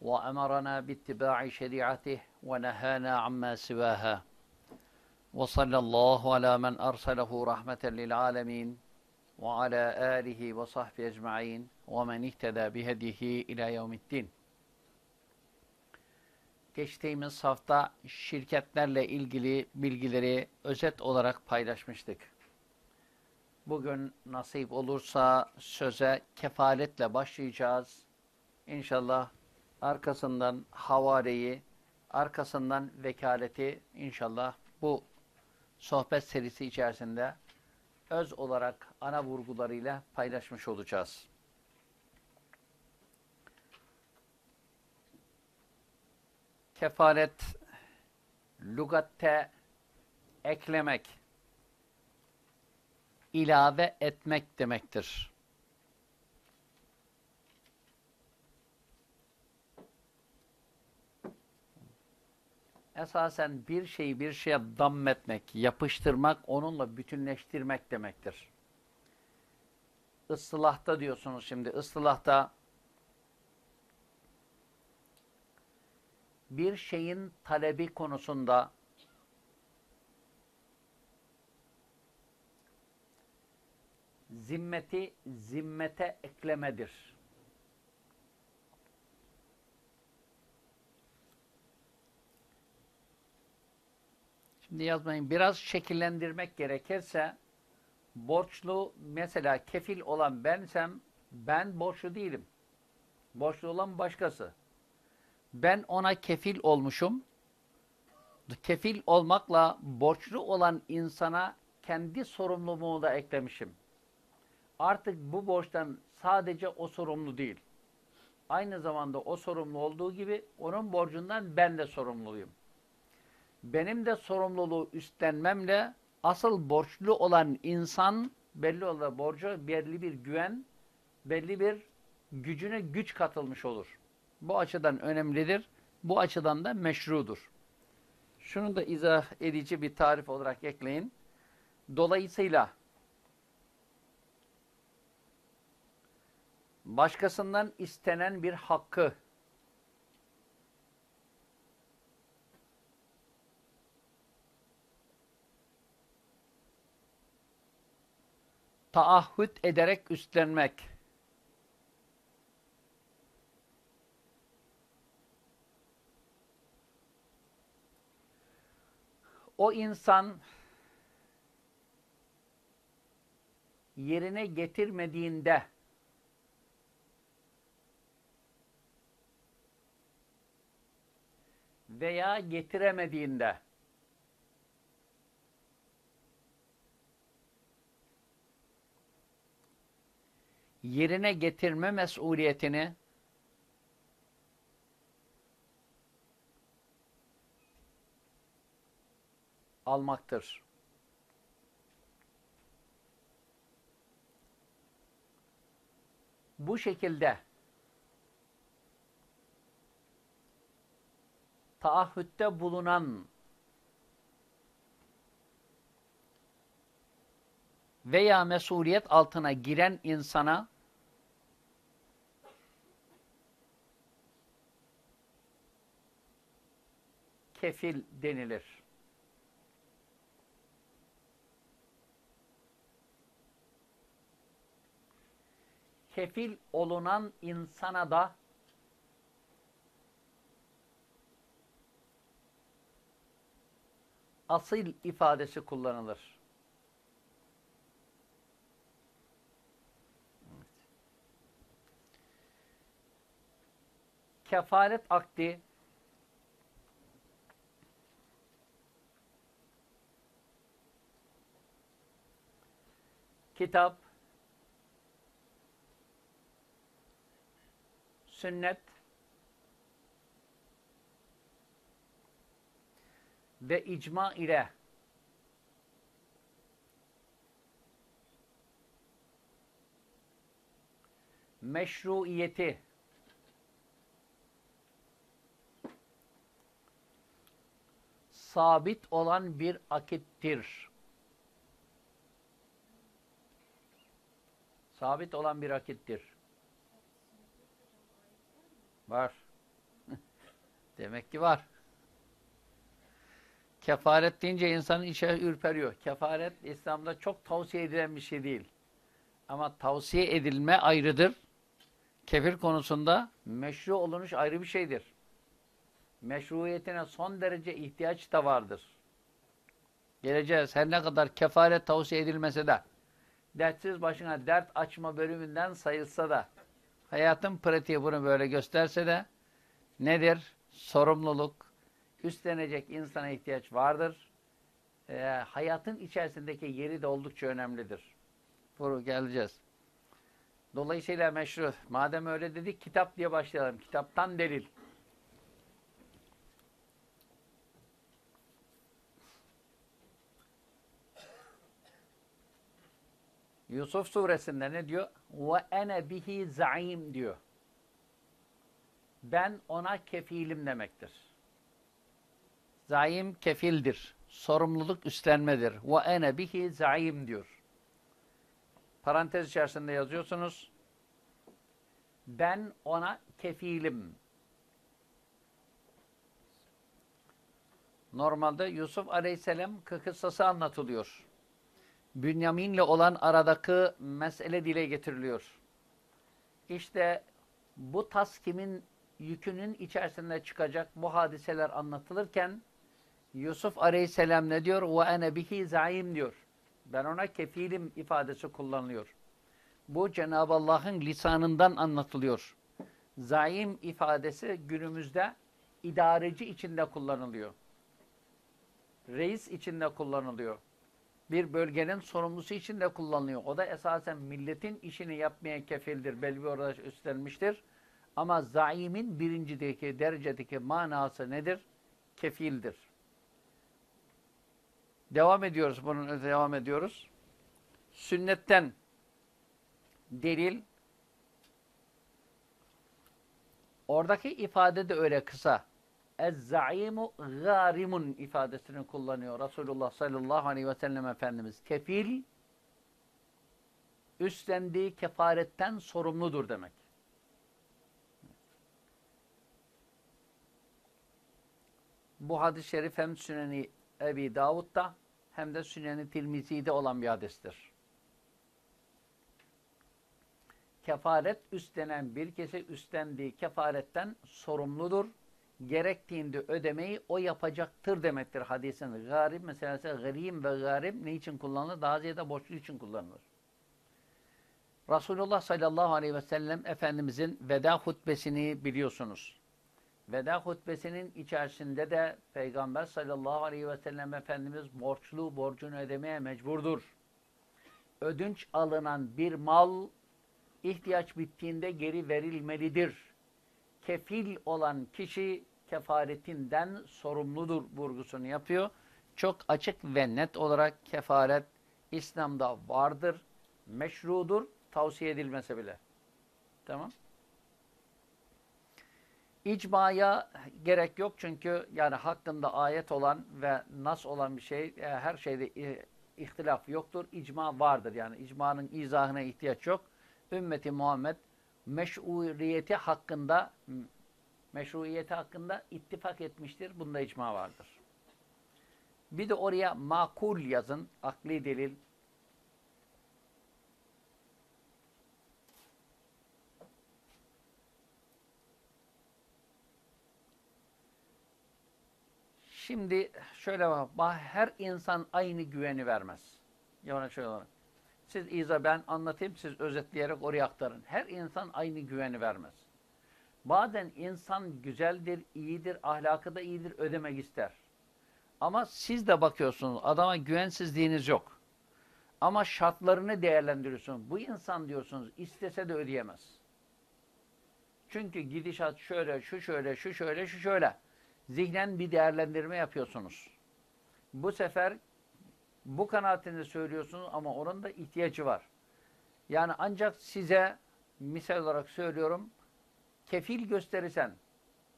وأمرنا باتباع شريعته ونهانا عما سواها وصلى الله على من أرسله رحمة للعالمين وعلى آله وصحبه أجمعين ومن اهتدى بهديه إلى يوم الدين Geçtiğimiz hafta şirketlerle ilgili bilgileri özet olarak paylaşmıştık. Bugün nasip olursa söze kefaletle başlayacağız. İnşallah arkasından havareyi, arkasından vekaleti inşallah bu sohbet serisi içerisinde öz olarak ana vurgularıyla paylaşmış olacağız. Kefalet, lügatte eklemek, ilave etmek demektir. Esasen bir şeyi bir şeye dammetmek, yapıştırmak, onunla bütünleştirmek demektir. Islahta diyorsunuz şimdi, ıslahta bir şeyin talebi konusunda zimmeti zimmete eklemedir. Yazmayın. Biraz şekillendirmek gerekirse borçlu mesela kefil olan bensem ben borçlu değilim. Borçlu olan başkası. Ben ona kefil olmuşum. Kefil olmakla borçlu olan insana kendi sorumluluğumu da eklemişim. Artık bu borçtan sadece o sorumlu değil. Aynı zamanda o sorumlu olduğu gibi onun borcundan ben de sorumluyum. Benim de sorumluluğu üstlenmemle asıl borçlu olan insan belli olur borcu belli bir güven, belli bir gücüne güç katılmış olur. Bu açıdan önemlidir. Bu açıdan da meşrudur. Şunu da izah edici bir tarif olarak ekleyin. Dolayısıyla başkasından istenen bir hakkı taahhüt ederek üstlenmek. O insan yerine getirmediğinde veya getiremediğinde yerine getirme mesuliyetini almaktır. Bu şekilde taahhütte bulunan veya mesuliyet altına giren insana kefil denilir. Kefil olunan insana da asil ifadesi kullanılır. Kefalet akdi kitap sünnet ve icma ile meşruiyeti sabit olan bir akittir. Sabit olan bir akittir. Var. Demek ki var. Kefaret deyince insanın içi ürperiyor. Kefaret İslam'da çok tavsiye edilen bir şey değil. Ama tavsiye edilme ayrıdır. Kefir konusunda meşru olunuş ayrı bir şeydir. Meşruiyetine son derece ihtiyaç da vardır. Geleceğiz. Her ne kadar kefaret tavsiye edilmese de dertsiz başına dert açma bölümünden sayılsa da hayatın pratiği bunu böyle gösterse de nedir? Sorumluluk, üstlenecek insana ihtiyaç vardır. E, hayatın içerisindeki yeri de oldukça önemlidir. Bunu geleceğiz. Dolayısıyla meşru. Madem öyle dedik kitap diye başlayalım. Kitaptan delil. Yusuf suresinde ne diyor? Ve ene bihi zaim diyor. Ben ona kefilim demektir. Zaim kefildir. Sorumluluk üstlenmedir. Ve ene bihi zaim diyor. Parantez içerisinde yazıyorsunuz. Ben ona kefilim. Normalde Yusuf Aleyhisselam kıssası anlatılıyor. Bünyamin'le olan aradaki mesele dile getiriliyor. İşte bu tas kimin yükünün içerisinde çıkacak bu hadiseler anlatılırken Yusuf Aleyhisselam ne diyor? Ve ene bihi zaim diyor. Ben ona kefilim ifadesi kullanılıyor. Bu Cenab-ı Allah'ın lisanından anlatılıyor. Zaim ifadesi günümüzde idareci içinde kullanılıyor. Reis içinde kullanılıyor. Bir bölgenin sorumlusu için de kullanılıyor. O da esasen milletin işini yapmaya kefildir. Belli bir orada üstlenmiştir. Ama zaimin birincideki derecedeki manası nedir? Kefildir. Devam ediyoruz. Bunun devam ediyoruz. Sünnetten delil oradaki ifade de öyle kısa. Ez-zaimu garimun ifadesini kullanıyor Resulullah sallallahu aleyhi ve sellem Efendimiz. Kefil üstlendiği kefaretten sorumludur demek. Bu hadis-i şerif hem Süneni Ebi Davud'da hem de Süneni Tirmizi'de olan bir hadistir. Kefaret üstlenen bir kişi üstlendiği kefaretten sorumludur. Gerektiğinde ödemeyi o yapacaktır demektir hadisin. Garip meselesi garim ve garip ne için kullanılır? Daha ziyade borçlu için kullanılır. Resulullah sallallahu aleyhi ve sellem Efendimizin veda hutbesini biliyorsunuz. Veda hutbesinin içerisinde de Peygamber sallallahu aleyhi ve sellem Efendimiz borçlu borcunu ödemeye mecburdur. Ödünç alınan bir mal ihtiyaç bittiğinde geri verilmelidir. Kefil olan kişi kefaretinden sorumludur vurgusunu yapıyor. Çok açık ve net olarak kefaret İslam'da vardır, meşrudur, tavsiye edilmese bile. Tamam. İcmaya gerek yok çünkü yani hakkında ayet olan ve nas olan bir şey e, her şeyde e, ihtilaf yoktur. İcma vardır yani icmanın izahına ihtiyaç yok. Ümmeti Muhammed meşruiyeti hakkında meşruiyeti hakkında ittifak etmiştir. Bunda icma vardır. Bir de oraya makul yazın. Akli delil. Şimdi şöyle bak. Her insan aynı güveni vermez. Yani şöyle. Siz İza ben anlatayım, siz özetleyerek oraya aktarın. Her insan aynı güveni vermez. Bazen insan güzeldir, iyidir, ahlakı da iyidir, ödemek ister. Ama siz de bakıyorsunuz, adama güvensizliğiniz yok. Ama şartlarını değerlendiriyorsunuz. Bu insan diyorsunuz, istese de ödeyemez. Çünkü gidişat şöyle, şu şöyle, şu şöyle, şu şöyle. Zihnen bir değerlendirme yapıyorsunuz. Bu sefer bu kanaatini söylüyorsunuz ama onun da ihtiyacı var. Yani ancak size misal olarak söylüyorum kefil gösterirsen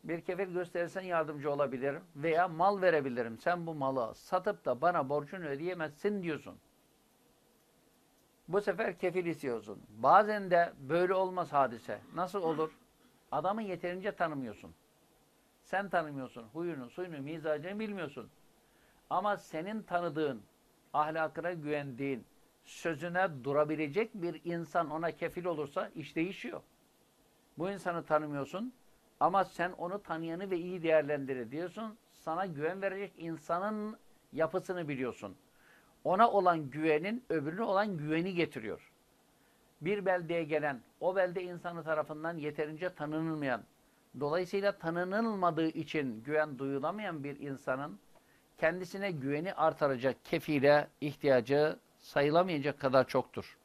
bir kefil gösterirsen yardımcı olabilirim veya mal verebilirim. Sen bu malı satıp da bana borcunu ödeyemezsin diyorsun. Bu sefer kefil istiyorsun. Bazen de böyle olmaz hadise. Nasıl olur? Adamı yeterince tanımıyorsun. Sen tanımıyorsun. Huyunu, suyunu, mizacını bilmiyorsun. Ama senin tanıdığın, ahlakına güvendiğin, sözüne durabilecek bir insan ona kefil olursa iş değişiyor. Bu insanı tanımıyorsun ama sen onu tanıyanı ve iyi değerlendirir diyorsun. Sana güven verecek insanın yapısını biliyorsun. Ona olan güvenin öbürüne olan güveni getiriyor. Bir beldeye gelen, o belde insanı tarafından yeterince tanınılmayan, dolayısıyla tanınılmadığı için güven duyulamayan bir insanın kendisine güveni artıracak kefile ihtiyacı sayılamayacak kadar çoktur.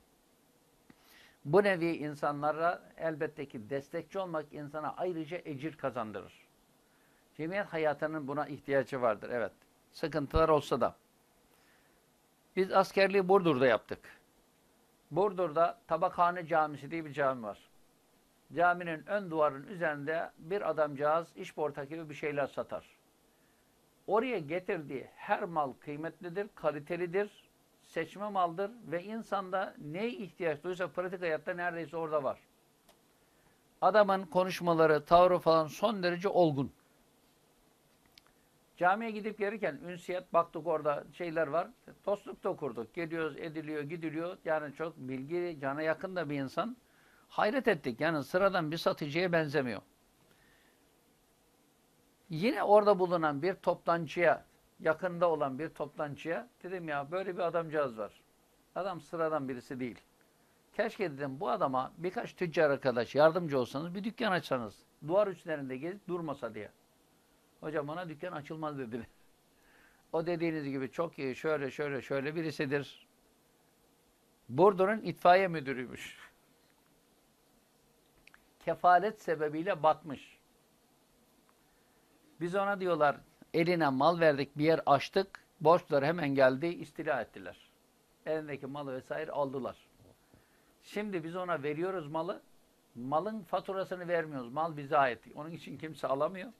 Bu nevi insanlara elbette ki destekçi olmak insana ayrıca ecir kazandırır. Cemiyet hayatının buna ihtiyacı vardır. Evet. Sıkıntılar olsa da. Biz askerliği Burdur'da yaptık. Burdur'da Tabakhane Camisi diye bir cami var. Caminin ön duvarının üzerinde bir adamcağız işporta gibi bir şeyler satar. Oraya getirdiği her mal kıymetlidir, kalitelidir, seçme maldır ve insanda ne ihtiyaç duysa pratik hayatta neredeyse orada var. Adamın konuşmaları, tavrı falan son derece olgun. Camiye gidip gelirken ünsiyet baktık orada şeyler var. Dostluk da okurduk. Geliyoruz, ediliyor, gidiliyor. Yani çok bilgi, cana yakın da bir insan. Hayret ettik. Yani sıradan bir satıcıya benzemiyor. Yine orada bulunan bir toptancıya, yakında olan bir toptancıya dedim ya böyle bir adamcağız var. Adam sıradan birisi değil. Keşke dedim bu adama birkaç tüccar arkadaş yardımcı olsanız bir dükkan açsanız. Duvar üstlerinde gezip durmasa diye. Hocam ona dükkan açılmaz dediler. O dediğiniz gibi çok iyi şöyle şöyle şöyle birisidir. Burdur'un itfaiye müdürüymüş. Kefalet sebebiyle batmış. Biz ona diyorlar eline mal verdik bir yer açtık. Borçlar hemen geldi istila ettiler. Elindeki malı vesaire aldılar. Şimdi biz ona veriyoruz malı. Malın faturasını vermiyoruz. Mal bize ait. Onun için kimse alamıyor.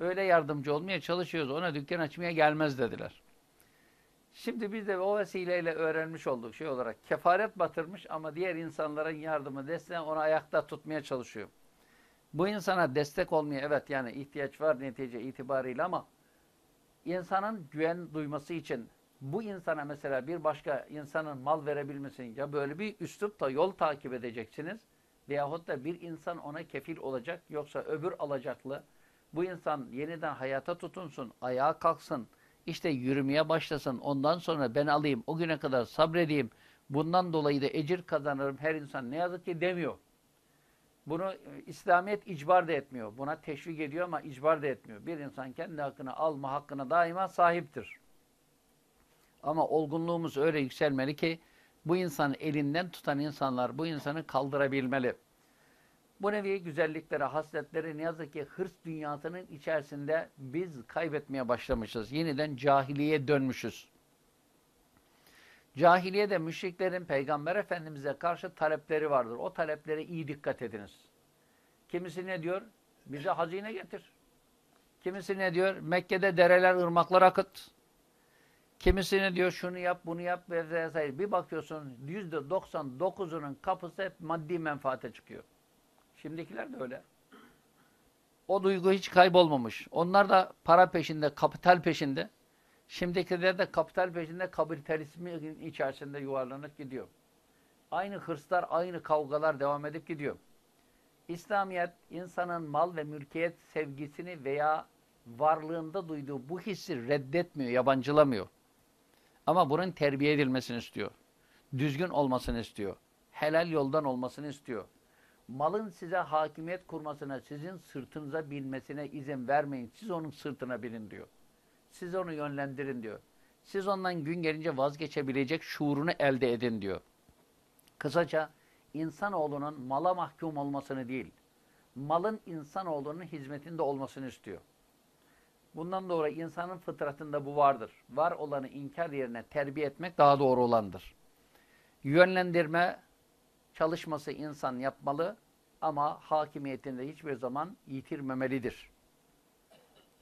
Öyle yardımcı olmaya çalışıyoruz. Ona dükkan açmaya gelmez dediler. Şimdi biz de o vesileyle öğrenmiş olduk şey olarak. Kefaret batırmış ama diğer insanların yardımı, desteği onu ayakta tutmaya çalışıyor. Bu insana destek olmaya evet yani ihtiyaç var netice itibariyle ama insanın güven duyması için bu insana mesela bir başka insanın mal verebilmesini ya böyle bir üslupta yol takip edeceksiniz veyahut da bir insan ona kefil olacak yoksa öbür alacaklı bu insan yeniden hayata tutunsun, ayağa kalksın, işte yürümeye başlasın, ondan sonra ben alayım, o güne kadar sabredeyim, bundan dolayı da ecir kazanırım her insan ne yazık ki demiyor. Bunu e, İslamiyet icbar da etmiyor. Buna teşvik ediyor ama icbar da etmiyor. Bir insan kendi hakkını alma hakkına daima sahiptir. Ama olgunluğumuz öyle yükselmeli ki bu insanı elinden tutan insanlar bu insanı kaldırabilmeli. Bu nevi güzelliklere, hasletleri ne yazık ki hırs dünyasının içerisinde biz kaybetmeye başlamışız. Yeniden cahiliye dönmüşüz. Cahiliyede müşriklerin Peygamber Efendimiz'e karşı talepleri vardır. O taleplere iyi dikkat ediniz. Kimisi ne diyor? Bize hazine getir. Kimisi ne diyor? Mekke'de dereler, ırmaklar akıt. Kimisi ne diyor? Şunu yap, bunu yap vesaire. Bir bakıyorsun %99'unun kapısı hep maddi menfaate çıkıyor. Şimdikiler de öyle. O duygu hiç kaybolmamış. Onlar da para peşinde, kapital peşinde. Şimdikiler de kapital peşinde kapitalizmin içerisinde yuvarlanıp gidiyor. Aynı hırslar, aynı kavgalar devam edip gidiyor. İslamiyet insanın mal ve mülkiyet sevgisini veya varlığında duyduğu bu hissi reddetmiyor, yabancılamıyor. Ama bunun terbiye edilmesini istiyor. Düzgün olmasını istiyor. Helal yoldan olmasını istiyor malın size hakimiyet kurmasına, sizin sırtınıza binmesine izin vermeyin. Siz onun sırtına binin diyor. Siz onu yönlendirin diyor. Siz ondan gün gelince vazgeçebilecek şuurunu elde edin diyor. Kısaca insanoğlunun mala mahkum olmasını değil, malın insanoğlunun hizmetinde olmasını istiyor. Bundan dolayı insanın fıtratında bu vardır. Var olanı inkar yerine terbiye etmek daha doğru olandır. Yönlendirme, çalışması insan yapmalı ama hakimiyetini de hiçbir zaman yitirmemelidir.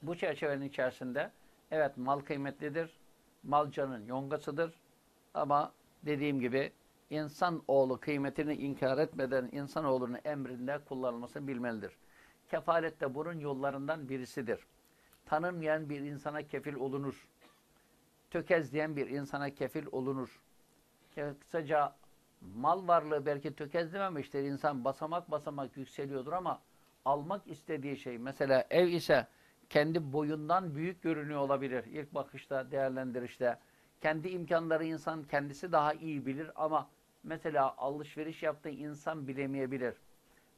Bu çerçevenin içerisinde evet mal kıymetlidir, mal canın yongasıdır ama dediğim gibi insan oğlu kıymetini inkar etmeden insan oğlunun emrinde kullanılmasını bilmelidir. Kefalet de bunun yollarından birisidir. Tanınmayan bir insana kefil olunur. Tökezleyen bir insana kefil olunur. Kısaca mal varlığı belki tökezlememiştir. İnsan basamak basamak yükseliyordur ama almak istediği şey mesela ev ise kendi boyundan büyük görünüyor olabilir. İlk bakışta, değerlendirişte. Kendi imkanları insan kendisi daha iyi bilir ama mesela alışveriş yaptığı insan bilemeyebilir.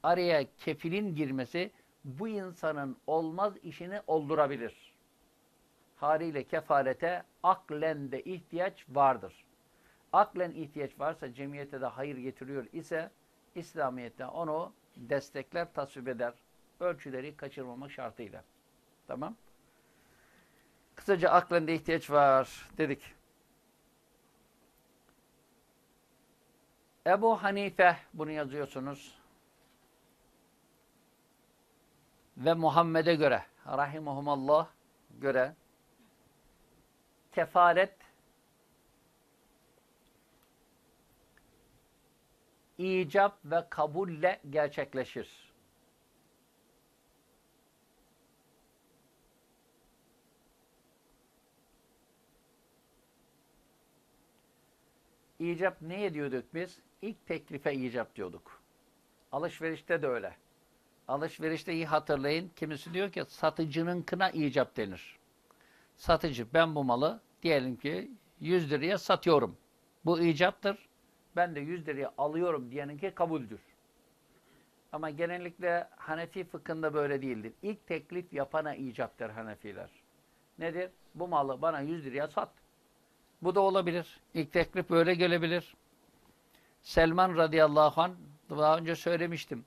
Araya kefilin girmesi bu insanın olmaz işini oldurabilir. Haliyle kefarete aklen de ihtiyaç vardır. Aklen ihtiyaç varsa cemiyete de hayır getiriyor ise İslamiyet'te onu destekler, tasvip eder. Ölçüleri kaçırmamak şartıyla. Tamam. Kısaca aklen de ihtiyaç var dedik. Ebu Hanife bunu yazıyorsunuz. Ve Muhammed'e göre rahimahumallah göre kefaret icap ve kabulle gerçekleşir. İcap ne diyorduk biz? İlk teklife icap diyorduk. Alışverişte de öyle. Alışverişte iyi hatırlayın. Kimisi diyor ki satıcının kına icap denir. Satıcı ben bu malı diyelim ki 100 liraya satıyorum. Bu icaptır. Ben de 100 liraya alıyorum diyeninki kabuldür. Ama genellikle Hanefi fıkhında böyle değildir. İlk teklif yapana icaptır Hanefiler. Nedir? Bu malı bana 100 liraya sat. Bu da olabilir. İlk teklif böyle gelebilir. Selman radıyallahu anh daha önce söylemiştim.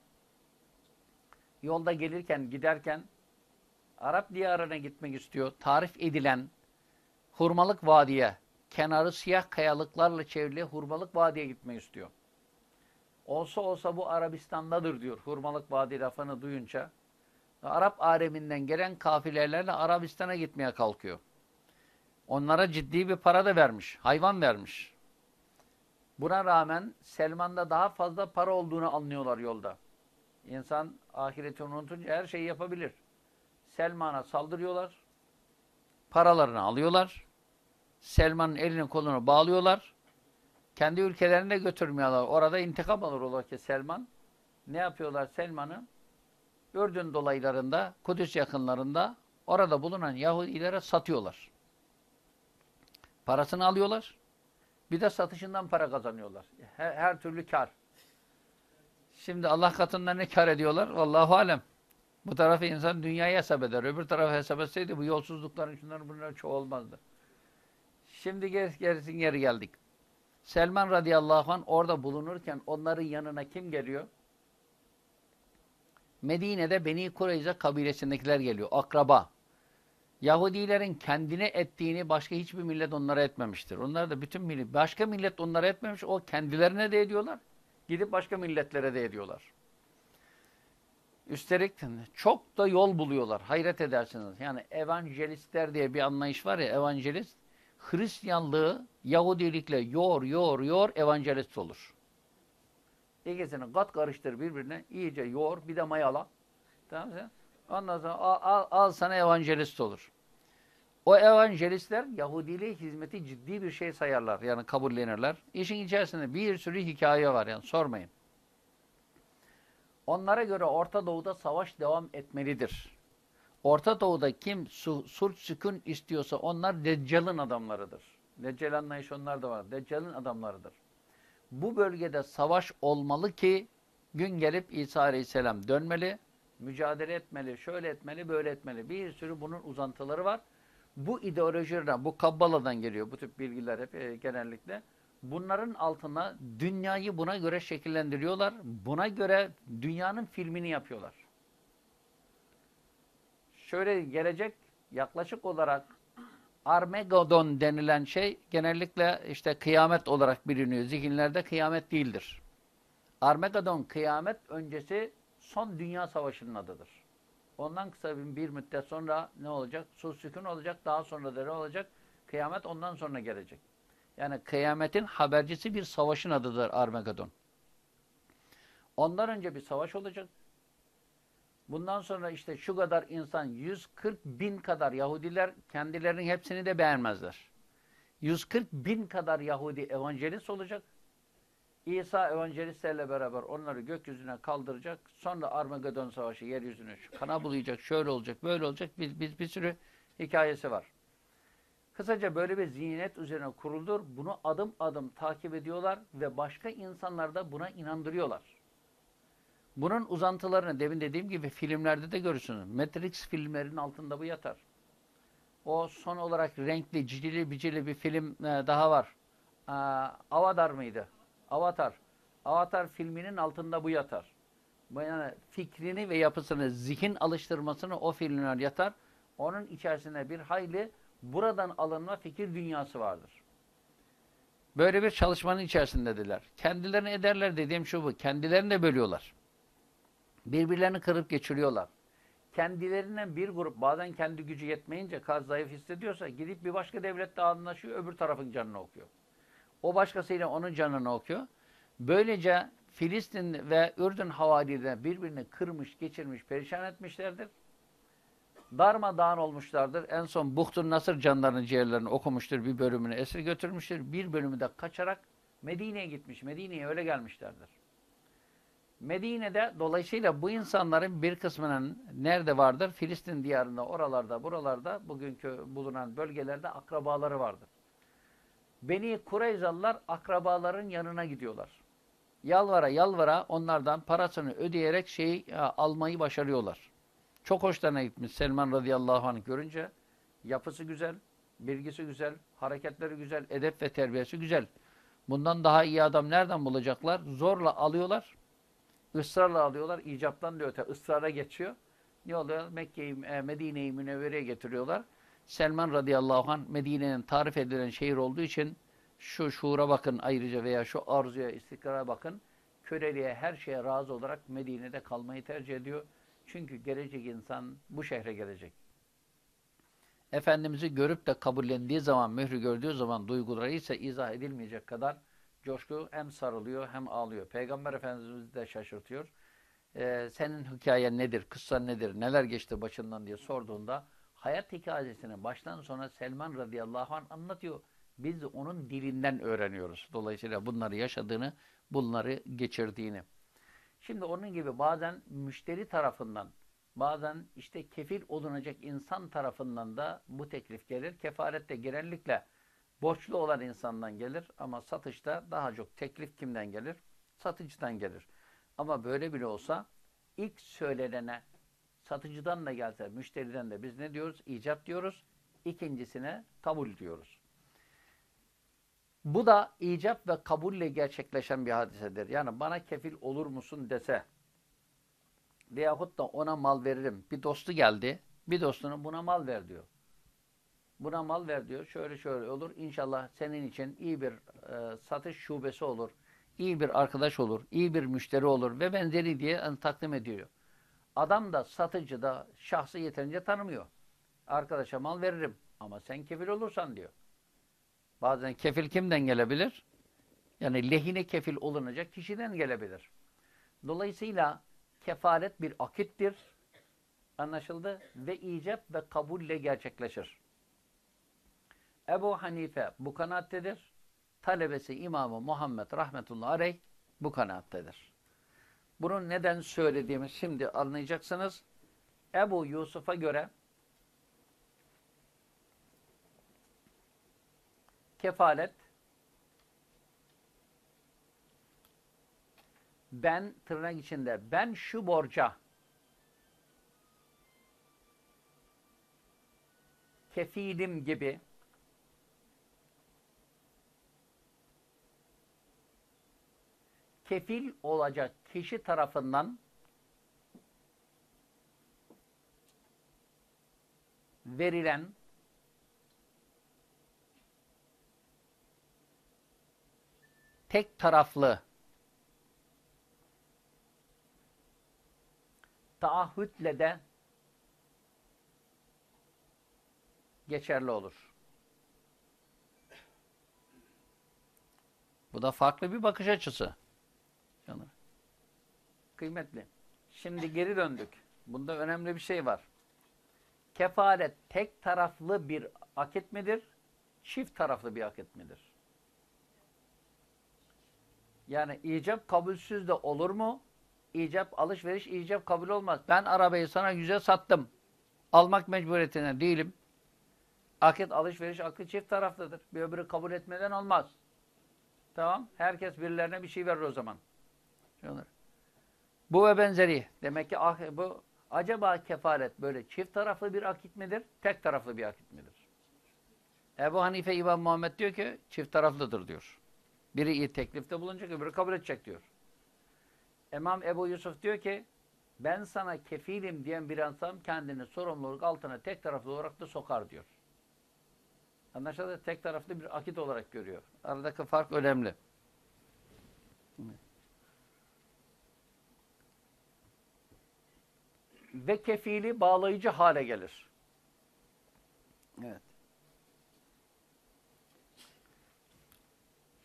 Yolda gelirken, giderken Arap diyarına gitmek istiyor. Tarif edilen hurmalık vadiye, kenarı siyah kayalıklarla çevrili hurmalık vadiye gitmek istiyor. Olsa olsa bu Arabistan'dadır diyor hurmalık vadi lafını duyunca. Arap aleminden gelen kafilelerle Arabistan'a gitmeye kalkıyor. Onlara ciddi bir para da vermiş. Hayvan vermiş. Buna rağmen Selman'da daha fazla para olduğunu anlıyorlar yolda. İnsan ahireti unutunca her şeyi yapabilir. Selman'a saldırıyorlar. Paralarını alıyorlar. Selman'ın elini kolunu bağlıyorlar. Kendi ülkelerine götürmüyorlar. Orada intikam alır olur ki Selman. Ne yapıyorlar Selman'ı? Ürdün dolaylarında, Kudüs yakınlarında orada bulunan Yahudilere satıyorlar. Parasını alıyorlar. Bir de satışından para kazanıyorlar. Her, her türlü kar. Şimdi Allah katında ne kar ediyorlar? Vallahu alem. Bu tarafı insan dünyayı hesap eder. Öbür tarafı hesap etseydi bu yolsuzlukların şunların bunların çoğu olmazdı. Şimdi ger gerisin geri geldik. Selman radıyallahu anh orada bulunurken onların yanına kim geliyor? Medine'de Beni Kureyze kabilesindekiler geliyor. Akraba. Yahudilerin kendine ettiğini başka hiçbir millet onlara etmemiştir. Onlar da bütün millet, başka millet onlara etmemiş, o kendilerine de ediyorlar. Gidip başka milletlere de ediyorlar. Üstelik çok da yol buluyorlar. Hayret edersiniz. Yani evangelistler diye bir anlayış var ya, evangelist, Hristiyanlığı Yahudilikle yor, yor, yor, evangelist olur. İkisini kat karıştır birbirine, iyice yor, bir de mayala. Tamam mı? Ondan sonra al, al, al sana evangelist olur. O evangelistler Yahudiliğe hizmeti ciddi bir şey sayarlar. Yani kabullenirler. İşin içerisinde bir sürü hikaye var yani sormayın. Onlara göre Orta Doğu'da savaş devam etmelidir. Orta Doğu'da kim su, sulh sükun istiyorsa onlar Deccal'ın adamlarıdır. Deccal anlayış onlar da var. Deccal'ın adamlarıdır. Bu bölgede savaş olmalı ki gün gelip İsa Aleyhisselam dönmeli mücadele etmeli, şöyle etmeli, böyle etmeli. Bir sürü bunun uzantıları var. Bu ideolojilerden, bu kabbaladan geliyor bu tip bilgiler hep e, genellikle. Bunların altına dünyayı buna göre şekillendiriyorlar. Buna göre dünyanın filmini yapıyorlar. Şöyle gelecek yaklaşık olarak Armageddon denilen şey genellikle işte kıyamet olarak biliniyor. Zihinlerde kıyamet değildir. Armageddon kıyamet öncesi son dünya savaşının adıdır. Ondan kısa bir, bir müddet sonra ne olacak? Sus sükun olacak. Daha sonra da ne olacak? Kıyamet ondan sonra gelecek. Yani kıyametin habercisi bir savaşın adıdır Armageddon. Ondan önce bir savaş olacak. Bundan sonra işte şu kadar insan 140 bin kadar Yahudiler kendilerinin hepsini de beğenmezler. 140 bin kadar Yahudi evangelist olacak. İsa evangelistlerle beraber onları gökyüzüne kaldıracak. Sonra Armageddon Savaşı yeryüzüne kana bulayacak, şöyle olacak, böyle olacak. Biz, biz bir sürü hikayesi var. Kısaca böyle bir zihniyet üzerine kuruldur. Bunu adım adım takip ediyorlar ve başka insanlar da buna inandırıyorlar. Bunun uzantılarını demin dediğim gibi filmlerde de görürsünüz. Matrix filmlerinin altında bu yatar. O son olarak renkli, cicili, bicili bir film e, daha var. Avatar mıydı? Avatar. Avatar filminin altında bu yatar. Yani fikrini ve yapısını, zihin alıştırmasını o filmler yatar. Onun içerisinde bir hayli buradan alınma fikir dünyası vardır. Böyle bir çalışmanın içerisindedirler. Kendilerini ederler dediğim şu bu. Kendilerini de bölüyorlar. Birbirlerini kırıp geçiriyorlar. Kendilerinden bir grup bazen kendi gücü yetmeyince kaz zayıf hissediyorsa gidip bir başka devlette anlaşıyor öbür tarafın canını okuyor. O başkasıyla onun canını okuyor. Böylece Filistin ve Ürdün havalileri birbirini kırmış, geçirmiş, perişan etmişlerdir. Darmadağın olmuşlardır. En son Buhtun Nasır canlarının ciğerlerini okumuştur. Bir bölümünü esir götürmüştür. Bir bölümü de kaçarak Medine'ye gitmiş. Medine'ye öyle gelmişlerdir. Medine'de dolayısıyla bu insanların bir kısmının nerede vardır? Filistin diyarında, oralarda, buralarda, bugünkü bulunan bölgelerde akrabaları vardır. Beni Kureyzalılar akrabaların yanına gidiyorlar. Yalvara yalvara onlardan parasını ödeyerek şeyi e, almayı başarıyorlar. Çok hoşlarına gitmiş Selman radıyallahu anh görünce. Yapısı güzel, bilgisi güzel, hareketleri güzel, edep ve terbiyesi güzel. Bundan daha iyi adam nereden bulacaklar? Zorla alıyorlar, ısrarla alıyorlar. İcaptan da öte ısrara geçiyor. Ne oluyor? Mekke'yi, e, Medine'yi Münevvere'ye getiriyorlar. Selman radıyallahu anh Medine'nin tarif edilen şehir olduğu için şu şuura bakın ayrıca veya şu arzuya, istikrara bakın. Köleliğe, her şeye razı olarak Medine'de kalmayı tercih ediyor. Çünkü gelecek insan bu şehre gelecek. Efendimiz'i görüp de kabullendiği zaman, mührü gördüğü zaman duyguları ise izah edilmeyecek kadar coşku hem sarılıyor hem ağlıyor. Peygamber Efendimiz de şaşırtıyor. Ee, senin hikayen nedir, kıssan nedir, neler geçti başından diye sorduğunda hayat hikayesini baştan sona Selman radıyallahu anh anlatıyor. Biz onun dilinden öğreniyoruz. Dolayısıyla bunları yaşadığını, bunları geçirdiğini. Şimdi onun gibi bazen müşteri tarafından, bazen işte kefil olunacak insan tarafından da bu teklif gelir. Kefaret de genellikle borçlu olan insandan gelir ama satışta daha çok teklif kimden gelir? Satıcıdan gelir. Ama böyle bile olsa ilk söylenene satıcıdan da gelse, müşteriden de biz ne diyoruz? İcap diyoruz. İkincisine kabul diyoruz. Bu da icap ve kabulle gerçekleşen bir hadisedir. Yani bana kefil olur musun dese veyahut da ona mal veririm. Bir dostu geldi. Bir dostuna buna mal ver diyor. Buna mal ver diyor. Şöyle şöyle olur. İnşallah senin için iyi bir e, satış şubesi olur. İyi bir arkadaş olur. iyi bir müşteri olur ve benzeri diye yani, takdim ediyor. Adam da satıcı da şahsı yeterince tanımıyor. Arkadaşa mal veririm ama sen kefil olursan diyor. Bazen kefil kimden gelebilir? Yani lehine kefil olunacak kişiden gelebilir. Dolayısıyla kefalet bir akittir. Anlaşıldı? Ve icap ve kabulle gerçekleşir. Ebu Hanife bu kanaattedir. Talebesi İmamı Muhammed rahmetullahi aleyh bu kanaattedir. Bunun neden söylediğimi şimdi anlayacaksınız. Ebu Yusuf'a göre kefalet ben tırnak içinde ben şu borca kefilim gibi kefil olacak kişi tarafından verilen tek taraflı taahhütle de geçerli olur. Bu da farklı bir bakış açısı. Kıymetli. Şimdi geri döndük. Bunda önemli bir şey var. Kefalet tek taraflı bir akit midir? Çift taraflı bir akit midir? Yani icap kabulsüz de olur mu? İcap alışveriş icap kabul olmaz. Ben arabayı sana yüze sattım. Almak mecburiyetinde değilim. Akit alışveriş akit çift taraflıdır. Bir öbürü kabul etmeden olmaz. Tamam. Herkes birilerine bir şey verir o zaman. Şunlar. Bu ve benzeri. Demek ki ah, bu acaba kefalet böyle çift taraflı bir akit midir? Tek taraflı bir akit midir? Ebu Hanife İmam Muhammed diyor ki çift taraflıdır diyor. Biri iyi teklifte bulunacak, öbürü kabul edecek diyor. İmam Ebu Yusuf diyor ki ben sana kefilim diyen bir insan kendini sorumluluk altına tek taraflı olarak da sokar diyor. Anlaşıldı tek taraflı bir akit olarak görüyor. Aradaki fark önemli. Ve kefili bağlayıcı hale gelir. Evet.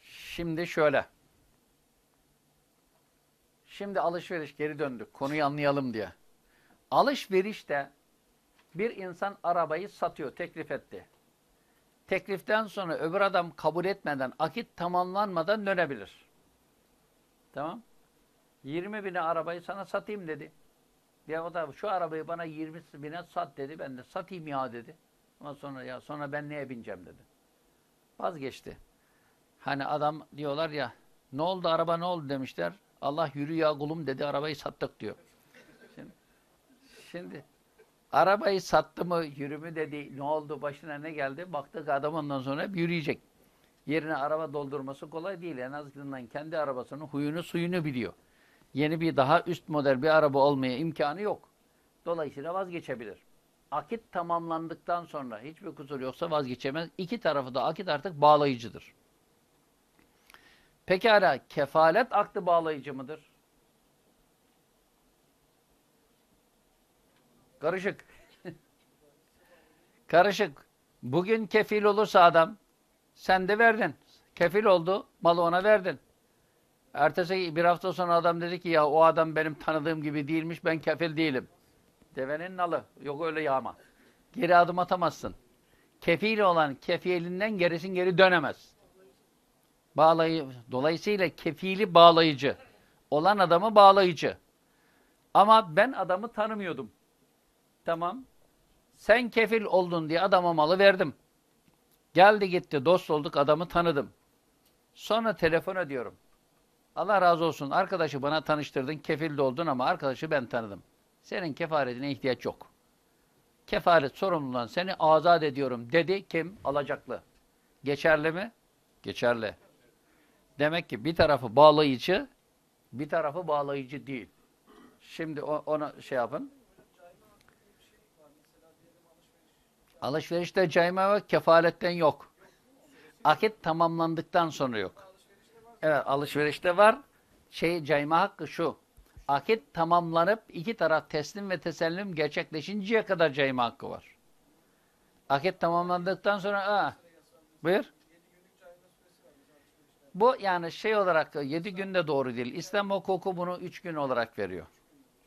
Şimdi şöyle. Şimdi alışveriş geri döndük. Konuyu anlayalım diye. Alışverişte bir insan arabayı satıyor, teklif etti. Tekliften sonra öbür adam kabul etmeden, akit tamamlanmadan dönebilir. Tamam. 20 bine arabayı sana satayım dedi. Ya o da şu arabayı bana 20 bine sat dedi. Ben de satayım ya dedi. Ama sonra ya sonra ben neye bineceğim dedi. Vazgeçti. Hani adam diyorlar ya ne oldu araba ne oldu demişler. Allah yürü ya kulum dedi arabayı sattık diyor. Şimdi, şimdi arabayı sattı mı yürü mü dedi ne oldu başına ne geldi baktık adam ondan sonra hep yürüyecek. Yerine araba doldurması kolay değil. En azından kendi arabasının huyunu suyunu biliyor. Yeni bir daha üst model bir araba olmaya imkanı yok. Dolayısıyla vazgeçebilir. Akit tamamlandıktan sonra hiçbir kusur yoksa vazgeçemez. İki tarafı da akit artık bağlayıcıdır. Pekala kefalet akdı bağlayıcı mıdır? Karışık. Karışık. Bugün kefil olursa adam sen de verdin. Kefil oldu. Malı ona verdin. Ertesi bir hafta sonra adam dedi ki ya o adam benim tanıdığım gibi değilmiş ben kefil değilim. Devenin nalı. Yok öyle yağma. Geri adım atamazsın. Kefil olan kefilinden gerisin geri dönemez. Bağlayı, dolayısıyla kefili bağlayıcı. Olan adamı bağlayıcı. Ama ben adamı tanımıyordum. Tamam. Sen kefil oldun diye adama malı verdim. Geldi gitti dost olduk adamı tanıdım. Sonra telefon ediyorum. Allah razı olsun arkadaşı bana tanıştırdın kefil de oldun ama arkadaşı ben tanıdım. Senin kefaretine ihtiyaç yok. Kefaret sorumluluğundan seni azat ediyorum dedi kim? Alacaklı. Geçerli mi? Geçerli. Demek ki bir tarafı bağlayıcı, bir tarafı bağlayıcı değil. Şimdi ona şey yapın. Alışverişte cayma ve kefaletten yok. Akit tamamlandıktan sonra yok. Evet alışverişte var. Şey cayma hakkı şu. Akit tamamlanıp iki taraf teslim ve tesellim gerçekleşinceye kadar cayma hakkı var. Akit tamamlandıktan sonra aa, buyur. Bu yani şey olarak yedi günde doğru değil. İslam hukuku bunu üç gün olarak veriyor.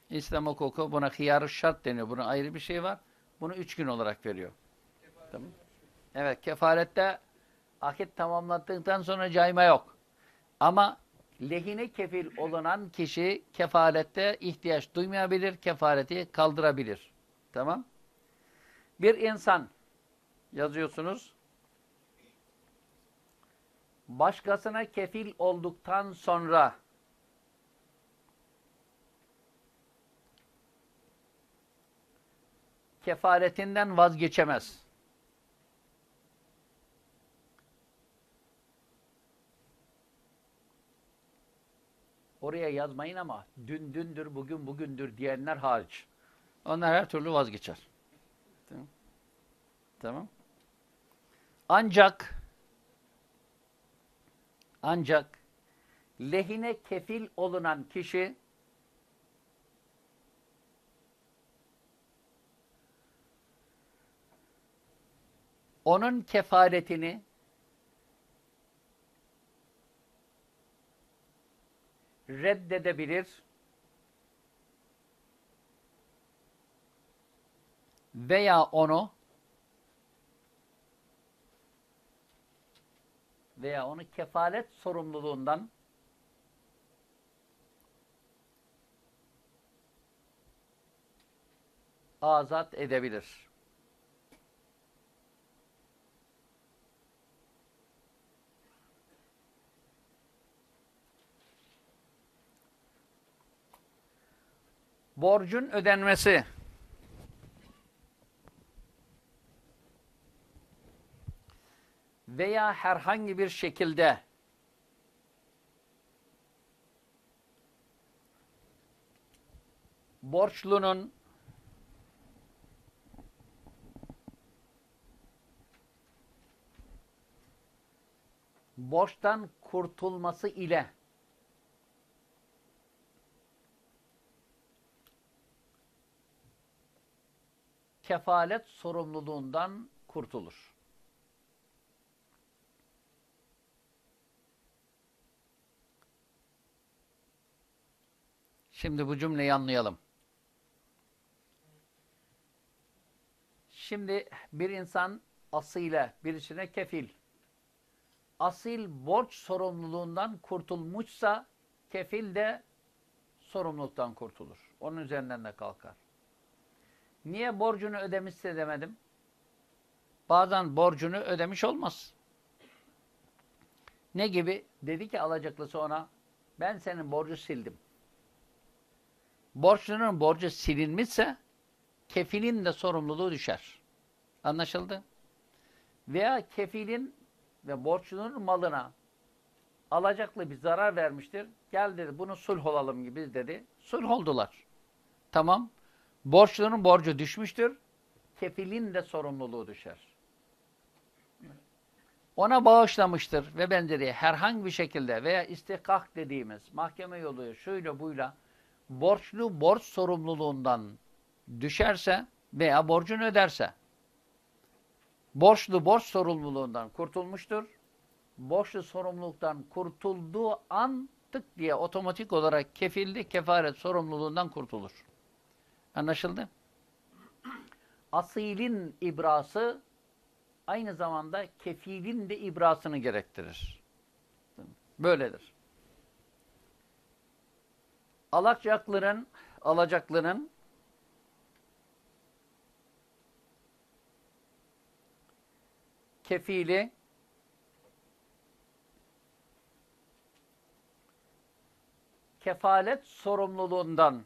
İslam hukuku buna hıyar şart deniyor. Bunun ayrı bir şey var. Bunu üç gün olarak veriyor. Tamam. Evet kefarette akit tamamlattıktan sonra cayma yok. Ama lehine kefil olunan kişi kefalette ihtiyaç duymayabilir, kefareti kaldırabilir. Tamam. Bir insan yazıyorsunuz. Başkasına kefil olduktan sonra kefaretinden vazgeçemez. Oraya yazmayın ama dün dündür, bugün bugündür diyenler hariç. Onlar her türlü vazgeçer. Tamam. Tamam. Ancak ancak lehine kefil olunan kişi onun kefaretini reddedebilir veya onu veya onu kefalet sorumluluğundan azat edebilir. Borcun ödenmesi. Veya herhangi bir şekilde. Borçlunun borçtan kurtulması ile kefalet sorumluluğundan kurtulur. Şimdi bu cümleyi anlayalım. Şimdi bir insan asıyla birisine kefil. Asil borç sorumluluğundan kurtulmuşsa kefil de sorumluluktan kurtulur. Onun üzerinden de kalkar. Niye borcunu ödemişse demedim? Bazen borcunu ödemiş olmaz. Ne gibi? Dedi ki alacaklısı ona ben senin borcu sildim. Borçlunun borcu silinmişse kefilin de sorumluluğu düşer. Anlaşıldı? Veya kefilin ve borçlunun malına alacaklı bir zarar vermiştir. Gel dedi bunu sulh olalım gibi dedi. Sulh oldular. Tamam. Borçlunun borcu düşmüştür. Kefilin de sorumluluğu düşer. Ona bağışlamıştır ve benzeri herhangi bir şekilde veya istikak dediğimiz mahkeme yolu şöyle buyla borçlu borç sorumluluğundan düşerse veya borcunu öderse borçlu borç sorumluluğundan kurtulmuştur. Borçlu sorumluluktan kurtulduğu an tık diye otomatik olarak kefilli kefaret sorumluluğundan kurtulur. Anlaşıldı? Asilin ibrası aynı zamanda kefilin de ibrasını gerektirir. Böyledir. Alacakların alacaklının kefili kefalet sorumluluğundan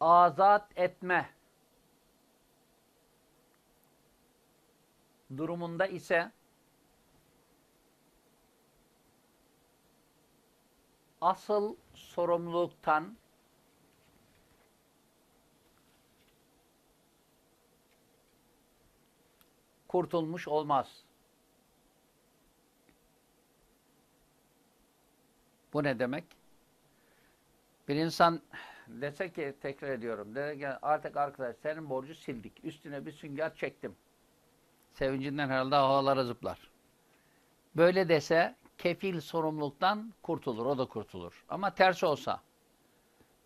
azat etme durumunda ise asıl sorumluluktan kurtulmuş olmaz. Bu ne demek? Bir insan dese ki tekrar ediyorum. Dese ki artık arkadaş senin borcu sildik. Üstüne bir sünger çektim. Sevincinden herhalde havalara zıplar. Böyle dese kefil sorumluluktan kurtulur. O da kurtulur. Ama tersi olsa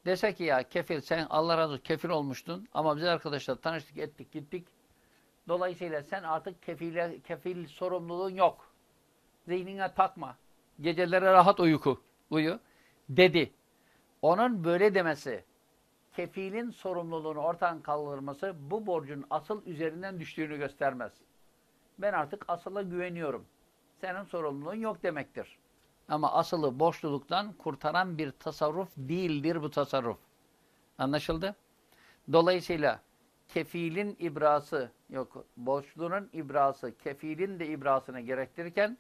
dese ki ya kefil sen Allah razı olsun kefil olmuştun ama biz arkadaşlar tanıştık ettik gittik. Dolayısıyla sen artık kefile, kefil sorumluluğun yok. Zihnine takma. Gecelere rahat uyku, uyu dedi. Onun böyle demesi, kefilin sorumluluğunu ortadan kaldırması bu borcun asıl üzerinden düştüğünü göstermez. Ben artık asıla güveniyorum. Senin sorumluluğun yok demektir. Ama asılı borçluluktan kurtaran bir tasarruf değildir bu tasarruf. Anlaşıldı? Dolayısıyla kefilin ibrası, yok borçlunun ibrası, kefilin de ibrasını gerektirirken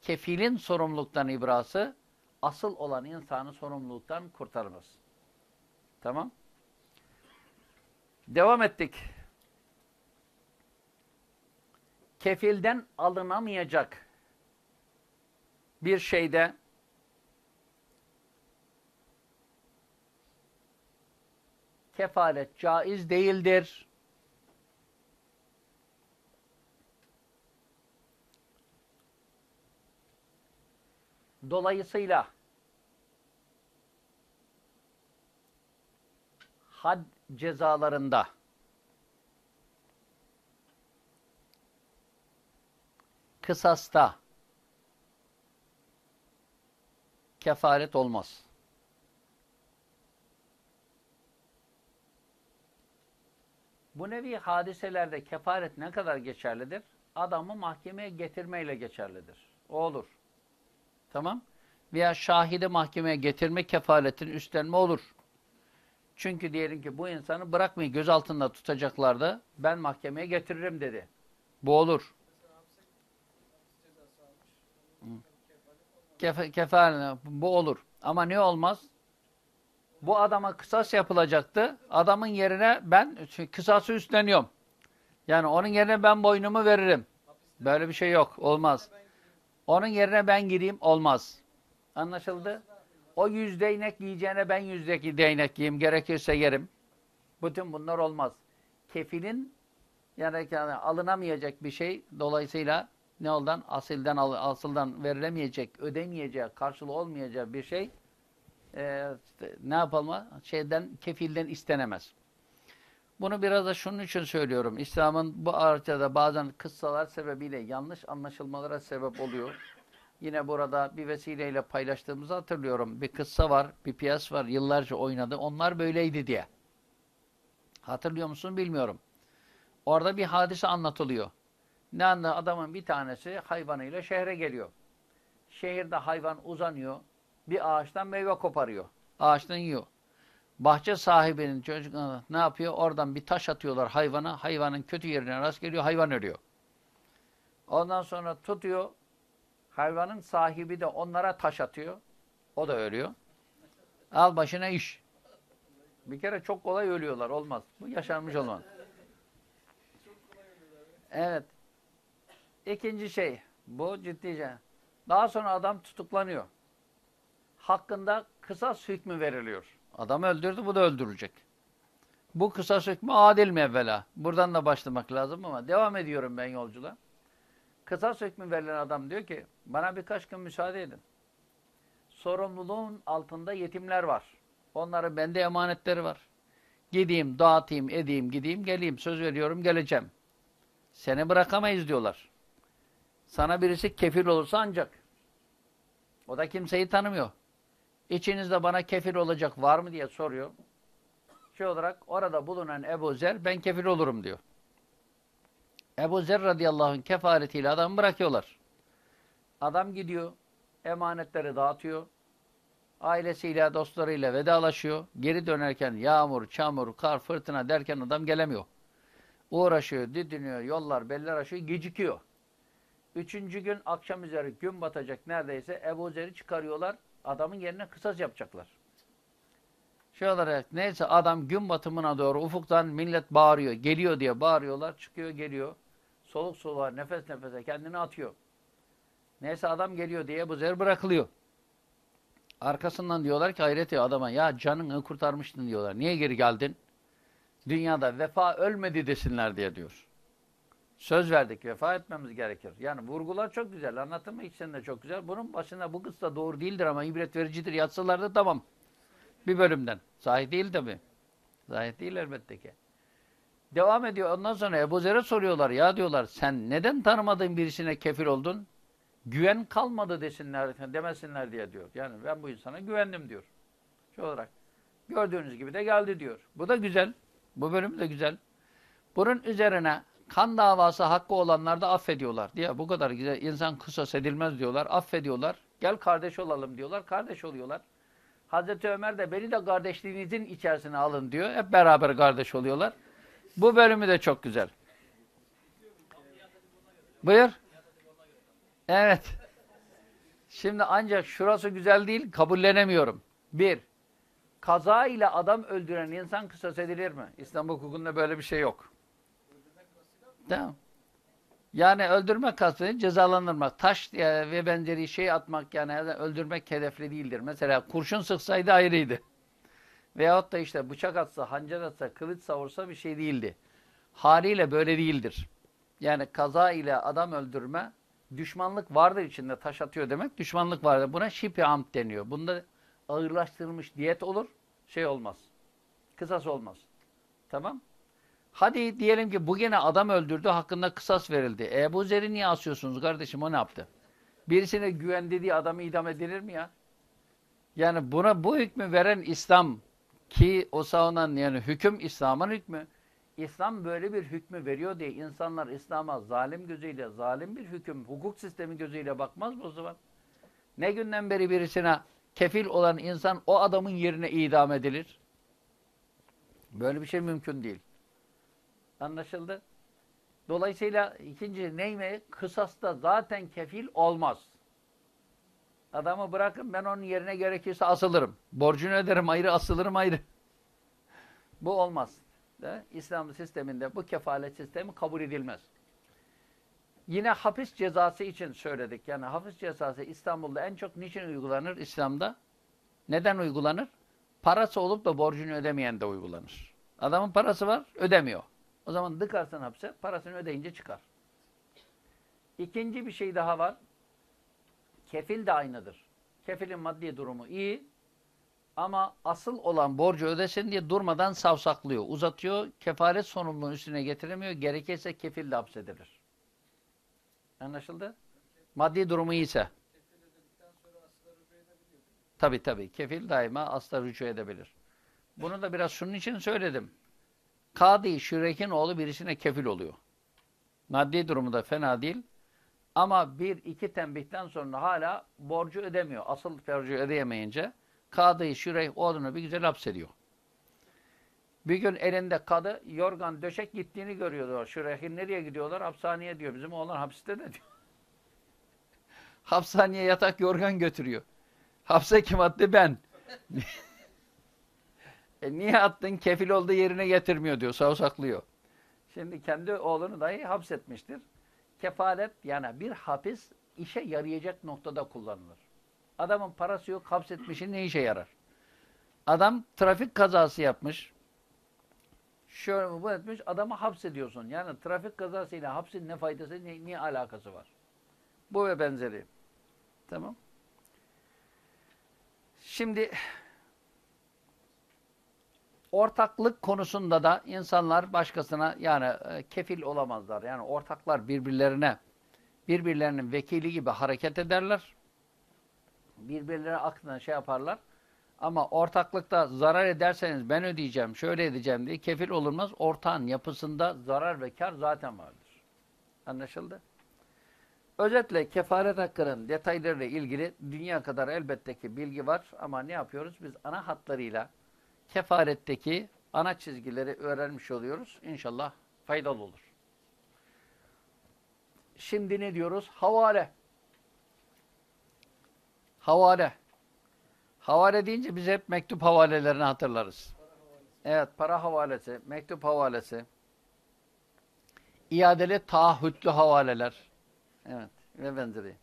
kefilin sorumluluktan ibrası asıl olan insanı sorumluluktan kurtarmaz. Tamam? Devam ettik. Kefilden alınamayacak bir şeyde kefalet caiz değildir. Dolayısıyla had cezalarında kısasta kefaret olmaz. Bu nevi hadiselerde kefaret ne kadar geçerlidir? Adamı mahkemeye getirmeyle geçerlidir. O olur. Tamam. Veya şahidi mahkemeye getirme kefaretin üstlenme olur. Çünkü diyelim ki bu insanı bırakmayın göz altında tutacaklardı. Ben mahkemeye getiririm dedi. Bu olur. Kef kefaret bu olur. Ama ne olmaz? Bu adama kısas yapılacaktı. Adamın yerine ben kısası üstleniyorum. Yani onun yerine ben boynumu veririm. Böyle bir şey yok. Olmaz. Onun yerine ben gireyim. Olmaz. Anlaşıldı? O yüz değnek yiyeceğine ben yüzdeki değnek yiyeyim. Gerekirse yerim. Bütün bunlar olmaz. Kefilin yani, yani alınamayacak bir şey dolayısıyla ne oldan? Asilden, asıldan verilemeyecek, ödemeyecek, karşılığı olmayacak bir şey e, ne yapalım? Şeyden, kefilden istenemez. Bunu biraz da şunun için söylüyorum. İslam'ın bu arçada bazen kıssalar sebebiyle yanlış anlaşılmalara sebep oluyor. Yine burada bir vesileyle paylaştığımızı hatırlıyorum. Bir kıssa var, bir piyas var, yıllarca oynadı. Onlar böyleydi diye. Hatırlıyor musun bilmiyorum. Orada bir hadise anlatılıyor. Ne anda adamın bir tanesi hayvanıyla şehre geliyor. Şehirde hayvan uzanıyor. Bir ağaçtan meyve koparıyor. Ağaçtan yiyor. Bahçe sahibinin çocukları ne yapıyor? Oradan bir taş atıyorlar hayvana. Hayvanın kötü yerine rast geliyor. Hayvan ölüyor. Ondan sonra tutuyor. Hayvanın sahibi de onlara taş atıyor. O da ölüyor. Al başına iş. Bir kere çok kolay ölüyorlar. Olmaz. Bu yaşanmış olmaz. Evet. İkinci şey. Bu ciddice. Daha sonra adam tutuklanıyor. Hakkında kısas hükmü veriliyor. Adam öldürdü, bu da öldürülecek. Bu kısas hükmü adil mi evvela? Buradan da başlamak lazım ama devam ediyorum ben yolculuğa. Kısas hükmü verilen adam diyor ki, bana birkaç gün müsaade edin. Sorumluluğun altında yetimler var. Onların bende emanetleri var. Gideyim, dağıtayım, edeyim, gideyim, geleyim. Söz veriyorum, geleceğim. Seni bırakamayız diyorlar. Sana birisi kefil olursa ancak. O da kimseyi tanımıyor. İçinizde bana kefil olacak var mı diye soruyor. Şey olarak orada bulunan Ebu Zer ben kefil olurum diyor. Ebu Zer radıyallahu anh kefaretiyle adamı bırakıyorlar. Adam gidiyor, emanetleri dağıtıyor. Ailesiyle, dostlarıyla vedalaşıyor. Geri dönerken yağmur, çamur, kar, fırtına derken adam gelemiyor. Uğraşıyor, didiniyor, yollar, beller aşıyor, gecikiyor. Üçüncü gün akşam üzeri gün batacak neredeyse Ebu Zer'i çıkarıyorlar. Adamın yerine kısas yapacaklar. Şey olarak neyse adam gün batımına doğru ufuktan millet bağırıyor. Geliyor diye bağırıyorlar. Çıkıyor geliyor. Soluk soluğa nefes nefese kendini atıyor. Neyse adam geliyor diye bu zer bırakılıyor. Arkasından diyorlar ki hayret ya adama ya canını kurtarmıştın diyorlar. Niye geri geldin? Dünyada vefa ölmedi desinler diye diyor. Söz verdik, vefa etmemiz gerekir. Yani vurgular çok güzel, anlatımı için de çok güzel. Bunun başında bu kıssa doğru değildir ama ibret vericidir. Yatsalarda tamam. Bir bölümden. Sahih değil tabi. Sahih değil elbette ki. Devam ediyor. Ondan sonra Ebu Zer'e soruyorlar. Ya diyorlar sen neden tanımadığın birisine kefir oldun? Güven kalmadı desinler, demesinler diye diyor. Yani ben bu insana güvendim diyor. Şu olarak. Gördüğünüz gibi de geldi diyor. Bu da güzel. Bu bölüm de güzel. Bunun üzerine kan davası hakkı olanlar da affediyorlar diye bu kadar güzel insan kısas edilmez diyorlar. Affediyorlar. Gel kardeş olalım diyorlar. Kardeş oluyorlar. Hazreti Ömer de beni de kardeşliğinizin içerisine alın diyor. Hep beraber kardeş oluyorlar. Bu bölümü de çok güzel. Buyur. Evet. Şimdi ancak şurası güzel değil, kabullenemiyorum. Bir, kaza ile adam öldüren insan kısas edilir mi? İslam hukukunda böyle bir şey yok. Tamam. Yani öldürmek kastı cezalandırmak. Taş e, ve benzeri şey atmak yani öldürmek hedefli değildir. Mesela kurşun sıksaydı ayrıydı. Veyahut da işte bıçak atsa, hancar atsa, kılıç savursa bir şey değildi. Haliyle böyle değildir. Yani kaza ile adam öldürme, düşmanlık vardır içinde taş atıyor demek, düşmanlık vardır. Buna şipi amt deniyor. Bunda ağırlaştırılmış diyet olur, şey olmaz. Kısas olmaz. Tamam. Hadi diyelim ki bu gene adam öldürdü, hakkında kısas verildi. E bu Zer'i niye asıyorsunuz kardeşim? O ne yaptı? Birisine güven dediği adamı idam edilir mi ya? Yani buna bu hükmü veren İslam ki o savunan yani hüküm İslam'ın hükmü. İslam böyle bir hükmü veriyor diye insanlar İslam'a zalim gözüyle, zalim bir hüküm, hukuk sistemi gözüyle bakmaz mı o zaman? Ne günden beri birisine kefil olan insan o adamın yerine idam edilir? Böyle bir şey mümkün değil. Anlaşıldı? Dolayısıyla ikinci neyme? Kısasta zaten kefil olmaz. Adamı bırakın ben onun yerine gerekirse asılırım. Borcunu öderim ayrı, asılırım ayrı. Bu olmaz. İslam sisteminde bu kefalet sistemi kabul edilmez. Yine hapis cezası için söyledik. Yani hapis cezası İstanbul'da en çok niçin uygulanır İslam'da? Neden uygulanır? Parası olup da borcunu ödemeyen de uygulanır. Adamın parası var, ödemiyor. O zaman dıkarsın hapse, parasını ödeyince çıkar. İkinci bir şey daha var. Kefil de aynıdır. Kefilin maddi durumu iyi ama asıl olan borcu ödesin diye durmadan savsaklıyor, uzatıyor. Kefaret sorumluluğunu üstüne getiremiyor. Gerekirse kefil de hapsedilir. Anlaşıldı? Maddi durumu iyiyse. Tabi tabi. Kefil daima asla rücu edebilir. Bunu da biraz şunun için söyledim. Kadi Şürek'in oğlu birisine kefil oluyor. Maddi durumu da fena değil. Ama bir iki tembihten sonra hala borcu ödemiyor. Asıl borcu ödeyemeyince Kadı Şüreyh oğlunu bir güzel hapsediyor. Bir gün elinde kadı yorgan döşek gittiğini görüyorlar. Şüreyh'in nereye gidiyorlar? Hapishaneye diyor. Bizim oğlan hapiste de diyor. Hapishaneye yatak yorgan götürüyor. Hapse kim attı? Ben. e niye attın? Kefil olduğu yerine getirmiyor diyor. Savsaklıyor. Şimdi kendi oğlunu dahi hapsetmiştir. Kefalet yani bir hapis işe yarayacak noktada kullanılır. Adamın parası yok, hapsetmişin ne işe yarar? Adam trafik kazası yapmış. Şöyle bu etmiş, adamı hapsediyorsun. Yani trafik kazasıyla hapsin ne faydası, ne, ne alakası var? Bu ve benzeri. Tamam. Şimdi ortaklık konusunda da insanlar başkasına yani e, kefil olamazlar. Yani ortaklar birbirlerine birbirlerinin vekili gibi hareket ederler. Birbirleri aklına şey yaparlar. Ama ortaklıkta zarar ederseniz ben ödeyeceğim, şöyle edeceğim diye kefil olunmaz. Ortağın yapısında zarar ve kar zaten vardır. Anlaşıldı? Özetle kefaret hakkının detaylarıyla ilgili dünya kadar elbette ki bilgi var ama ne yapıyoruz? Biz ana hatlarıyla kefaretteki ana çizgileri öğrenmiş oluyoruz. İnşallah faydalı olur. Şimdi ne diyoruz? Havale. Havale. Havale deyince biz hep mektup havalelerini hatırlarız. Evet, para havalesi, mektup havalesi, iadeli taahhütlü havaleler. Evet, ve benzeri.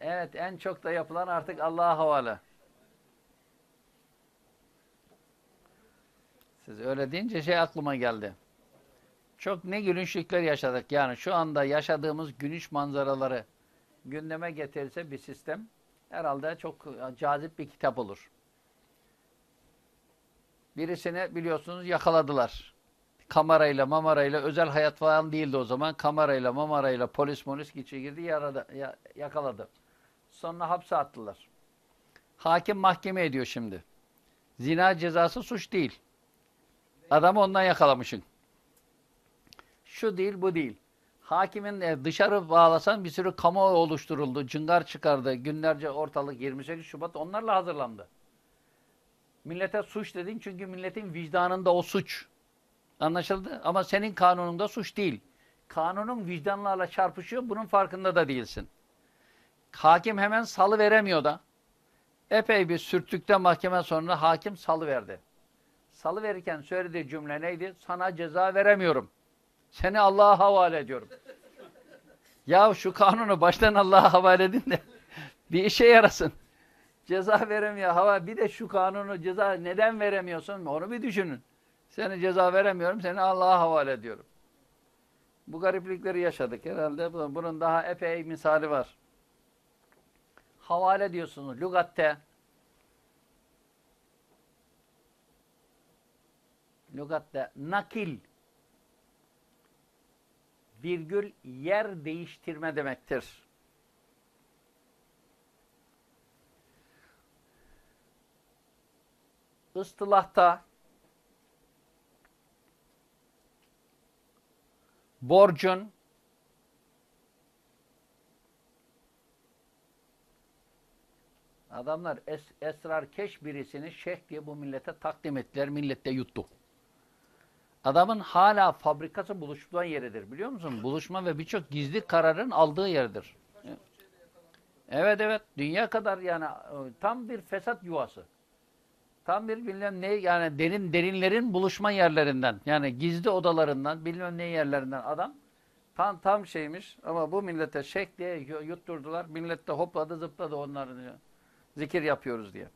Evet, en çok da yapılan artık Allah'a havale. Siz öyle deyince şey aklıma geldi. Çok ne gülünçlükler yaşadık. Yani şu anda yaşadığımız gülünç manzaraları gündeme getirirse bir sistem herhalde çok cazip bir kitap olur. Birisini biliyorsunuz yakaladılar. Kamerayla, mamarayla, özel hayat falan değildi o zaman. Kamerayla, mamarayla, polis molis geçe girdi, yaradı, ya, yakaladı. Sonra hapse attılar. Hakim mahkeme ediyor şimdi. Zina cezası suç değil. Adamı ondan yakalamışsın. Şu değil, bu değil. Hakimin e, dışarı bağlasan bir sürü kamuoyu oluşturuldu. Cıngar çıkardı. Günlerce ortalık 28 Şubat onlarla hazırlandı. Millete suç dedin çünkü milletin vicdanında o suç. Anlaşıldı? Ama senin kanununda suç değil. Kanunun vicdanlarla çarpışıyor. Bunun farkında da değilsin. Hakim hemen salı veremiyor da. Epey bir sürttükten mahkeme sonra hakim salı verdi. Salı verirken söylediği cümle neydi? Sana ceza veremiyorum. Seni Allah'a havale ediyorum. ya şu kanunu baştan Allah'a havale edin de bir işe yarasın. Ceza veremiyor. Hava bir de şu kanunu ceza neden veremiyorsun? Onu bir düşünün. Seni ceza veremiyorum. Seni Allah'a havale ediyorum. Bu gariplikleri yaşadık herhalde. Bunun daha epey misali var. Havale diyorsunuz. Lugatte lügatte nakil virgül yer değiştirme demektir. Istılahta borcun adamlar es, esrar keş birisini şeyh diye bu millete takdim ettiler. Millette yuttu. Adamın hala fabrikası buluştuğun yeridir. Biliyor musun? Buluşma ve birçok gizli kararın aldığı yerdir. Evet evet. Dünya kadar yani e, tam bir fesat yuvası. Tam bir bilmem ne yani derin derinlerin buluşma yerlerinden yani gizli odalarından bilmem ne yerlerinden adam tam tam şeymiş ama bu millete şek diye yutturdular. Millet de hopladı zıpladı onların diyor. Zikir yapıyoruz diye.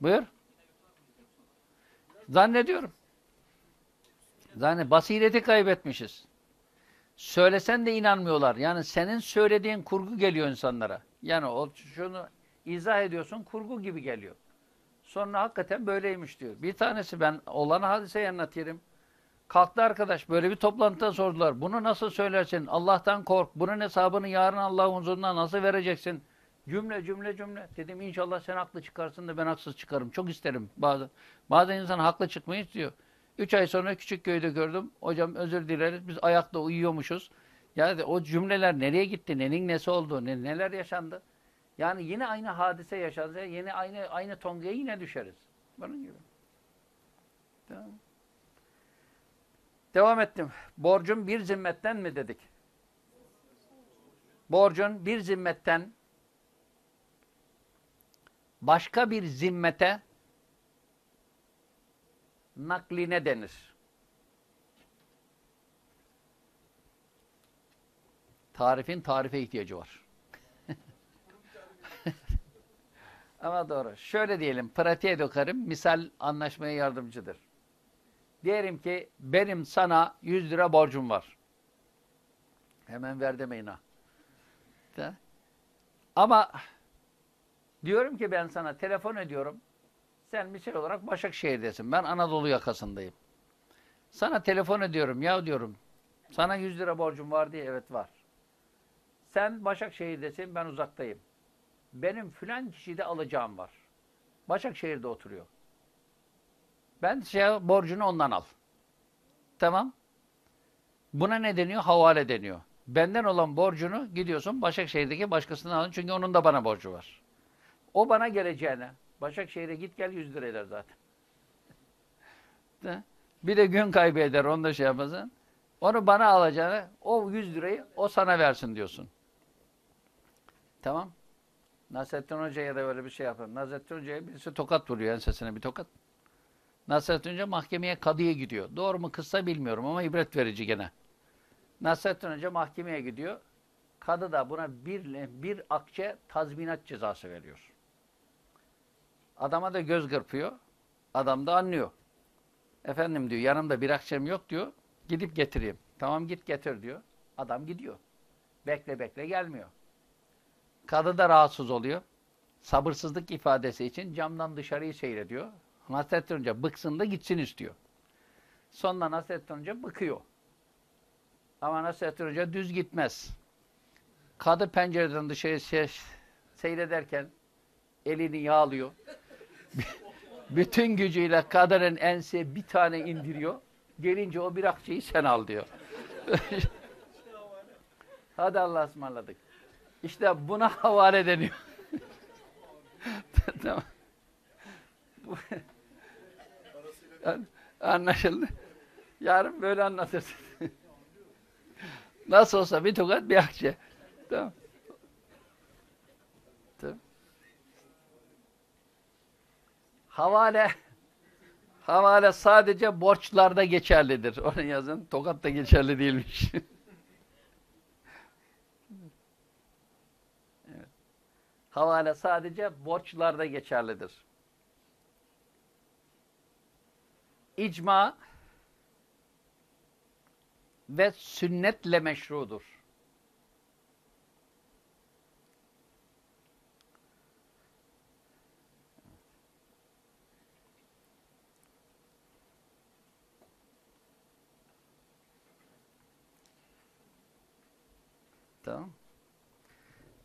Buyur. Zannediyorum. Yani basireti kaybetmişiz. Söylesen de inanmıyorlar. Yani senin söylediğin kurgu geliyor insanlara. Yani o şunu izah ediyorsun kurgu gibi geliyor. Sonra hakikaten böyleymiş diyor. Bir tanesi ben olan hadiseyi anlatayım. Kalktı arkadaş böyle bir toplantıda sordular. Bunu nasıl söylersin? Allah'tan kork. Bunun hesabını yarın Allah'ın huzuruna nasıl vereceksin? Cümle cümle cümle. Dedim inşallah sen haklı çıkarsın da ben haksız çıkarım. Çok isterim. Bazı, bazen insan haklı çıkmayı istiyor. Üç ay sonra küçük köyde gördüm. Hocam özür dileriz. Biz ayakta uyuyormuşuz. Yani o cümleler nereye gitti? Nenin nesi oldu? Ne, neler yaşandı? Yani yine aynı hadise yaşansa yine aynı aynı tongaya yine düşeriz. Bunun gibi. Tamam. Devam ettim. Borcun bir zimmetten mi dedik? Borcun bir zimmetten başka bir zimmete nakline denir. Tarifin tarife ihtiyacı var. Ama doğru. Şöyle diyelim, pratiğe dökerim, misal anlaşmaya yardımcıdır. Diyelim ki benim sana 100 lira borcum var. Hemen ver demeyin ha. Ama diyorum ki ben sana telefon ediyorum. Sen misal olarak Başakşehir'desin. Ben Anadolu yakasındayım. Sana telefon ediyorum. Ya diyorum. Sana 100 lira borcum var diye. Evet var. Sen Başakşehir'desin. Ben uzaktayım. Benim filan kişide alacağım var. Başakşehir'de oturuyor. Ben şey, borcunu ondan al. Tamam. Buna ne deniyor? Havale deniyor. Benden olan borcunu gidiyorsun Başakşehir'deki başkasından alın. Çünkü onun da bana borcu var. O bana geleceğine Başakşehir'e git gel 100 lira eder zaten. Bir de gün kaybeder onu da şey yapmasın. Onu bana alacağını o 100 lirayı o sana versin diyorsun. Tamam. Nasrettin Hoca'ya da böyle bir şey yapar. Nasrettin Hoca'ya birisi tokat vuruyor ensesine bir tokat. Nasrettin Hoca mahkemeye kadıya gidiyor. Doğru mu kıssa bilmiyorum ama ibret verici gene. Nasrettin Hoca mahkemeye gidiyor. Kadı da buna bir, bir akçe tazminat cezası veriyor. Adama da göz kırpıyor. Adam da anlıyor. Efendim diyor yanımda bir akçem yok diyor. Gidip getireyim. Tamam git getir diyor. Adam gidiyor. Bekle bekle gelmiyor. Kadı da rahatsız oluyor. Sabırsızlık ifadesi için camdan dışarıyı seyrediyor. Nasrettin Hoca bıksın da gitsin istiyor. Sonra Nasrettin Hoca bıkıyor. Ama Nasrettin Hoca düz gitmez. Kadı pencereden dışarı se seyrederken elini yağlıyor. Bütün gücüyle kadının ense bir tane indiriyor. Gelince o bir akçeyi sen al diyor. Hadi Allah'a ısmarladık. İşte buna havale deniyor. tamam. Anlaşıldı. Yarın böyle anlatırsın. Nasıl olsa bir tokat bir akçe. Tamam. Havale havale sadece borçlarda geçerlidir. Onu yazın. Tokat da geçerli değilmiş. Havale sadece borçlarda geçerlidir. İcma ve sünnetle meşrudur. Tamam.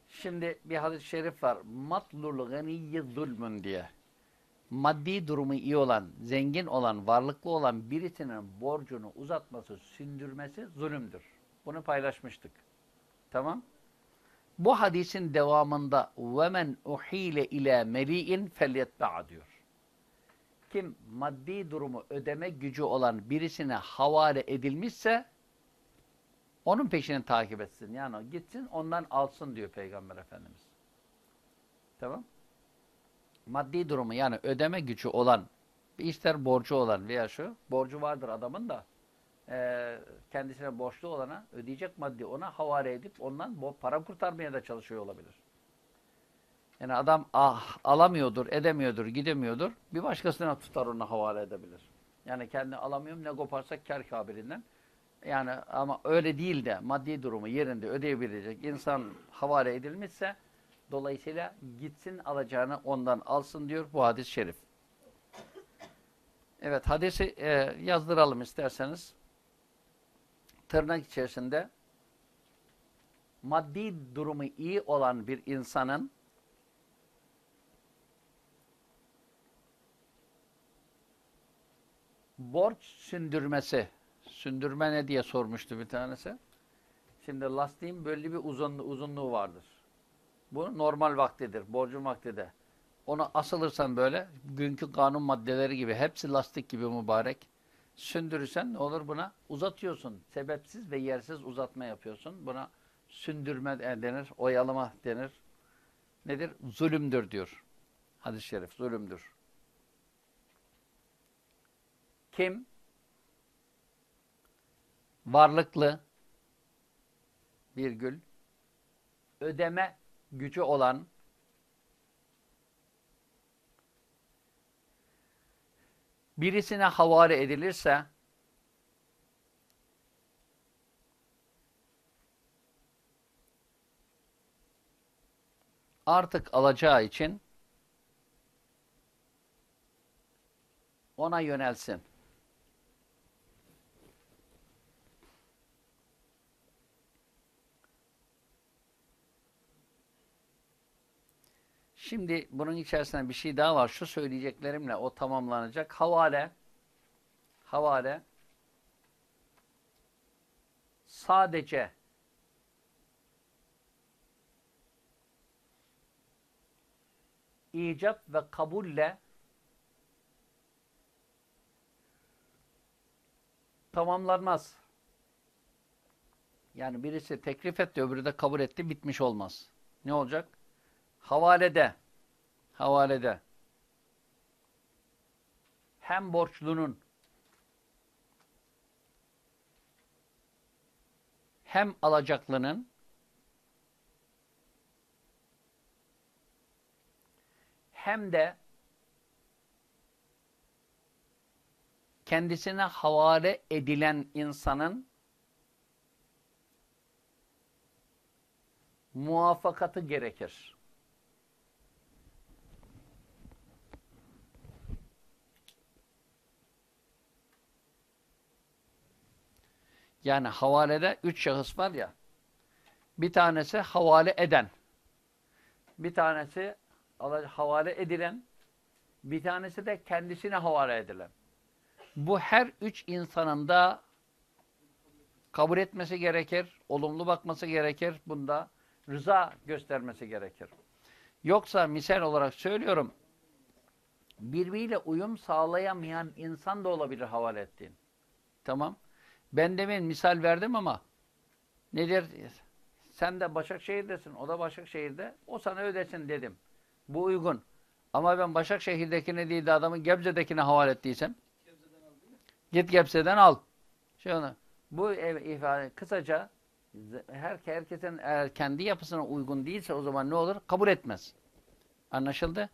Şimdi bir hadis-i şerif var. Matlul ganiyyi zulmün diye. Maddi durumu iyi olan, zengin olan, varlıklı olan birisinin borcunu uzatması, sündürmesi zulümdür. Bunu paylaşmıştık. Tamam. Bu hadisin devamında وَمَنْ اُحِيلَ اِلَى مَرِيءٍ فَلْيَتْبَعَ diyor. Kim maddi durumu ödeme gücü olan birisine havale edilmişse onun peşini takip etsin. Yani gitsin ondan alsın diyor Peygamber Efendimiz. Tamam. Maddi durumu yani ödeme gücü olan, ister borcu olan veya şu, borcu vardır adamın da e, kendisine borçlu olana ödeyecek maddi ona havale edip ondan para kurtarmaya da çalışıyor olabilir. Yani adam ah, alamıyordur, edemiyordur, gidemiyordur. Bir başkasına tutar onu havale edebilir. Yani kendi alamıyorum ne koparsak kar kabilinden. Yani ama öyle değil de maddi durumu yerinde ödeyebilecek insan havale edilmişse dolayısıyla gitsin alacağını ondan alsın diyor bu hadis-i şerif. Evet hadisi e, yazdıralım isterseniz. Tırnak içerisinde maddi durumu iyi olan bir insanın borç sündürmesi Sündürme ne diye sormuştu bir tanesi. Şimdi lastiğin belli bir uzunluğu, uzunluğu vardır. Bu normal vaktidir, borcun vaktide. Onu asılırsan böyle, günkü kanun maddeleri gibi, hepsi lastik gibi mübarek. Sündürürsen ne olur buna? Uzatıyorsun. Sebepsiz ve yersiz uzatma yapıyorsun. Buna sündürme denir, oyalama denir. Nedir? Zulümdür diyor. Hadis-i şerif, zulümdür. Kim? Varlıklı virgül ödeme gücü olan birisine havale edilirse artık alacağı için ona yönelsin. Şimdi bunun içerisinde bir şey daha var. Şu söyleyeceklerimle o tamamlanacak. Havale havale sadece icap ve kabulle tamamlanmaz. Yani birisi teklif etti, öbürü de kabul etti, bitmiş olmaz. Ne olacak? Havalede havalede hem borçlunun hem alacaklının hem de kendisine havale edilen insanın muvaffakatı gerekir. Yani havalede üç şahıs var ya. Bir tanesi havale eden. Bir tanesi havale edilen. Bir tanesi de kendisine havale edilen. Bu her üç insanın da kabul etmesi gerekir, olumlu bakması gerekir, bunda rıza göstermesi gerekir. Yoksa misal olarak söylüyorum, birbiriyle uyum sağlayamayan insan da olabilir havale ettiğin. Tamam. Ben demin misal verdim ama nedir? Sen de Başakşehir'desin, o da Başakşehir'de. O sana ödesin dedim. Bu uygun. Ama ben Başakşehir'dekine değil de adamı Gebze'dekine havale ettiysem git Gebze'den al. Şey onu. Bu ifade kısaca her, herkesin eğer kendi yapısına uygun değilse o zaman ne olur? Kabul etmez. Anlaşıldı?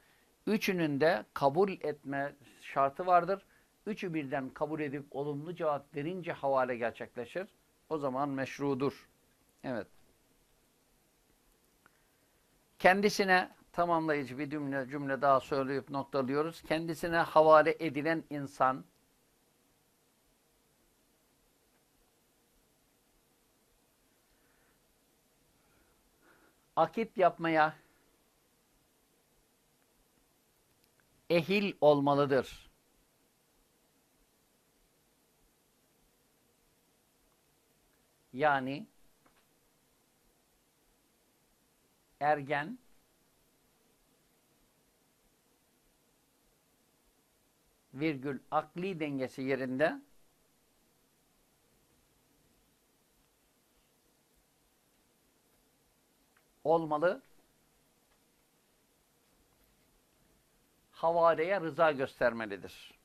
Üçünün de kabul etme şartı vardır üçü birden kabul edip olumlu cevap verince havale gerçekleşir. O zaman meşrudur. Evet. Kendisine tamamlayıcı bir cümle, cümle daha söyleyip noktalıyoruz. Kendisine havale edilen insan akit yapmaya ehil olmalıdır. Yani ergen virgül akli dengesi yerinde olmalı. Havareye rıza göstermelidir.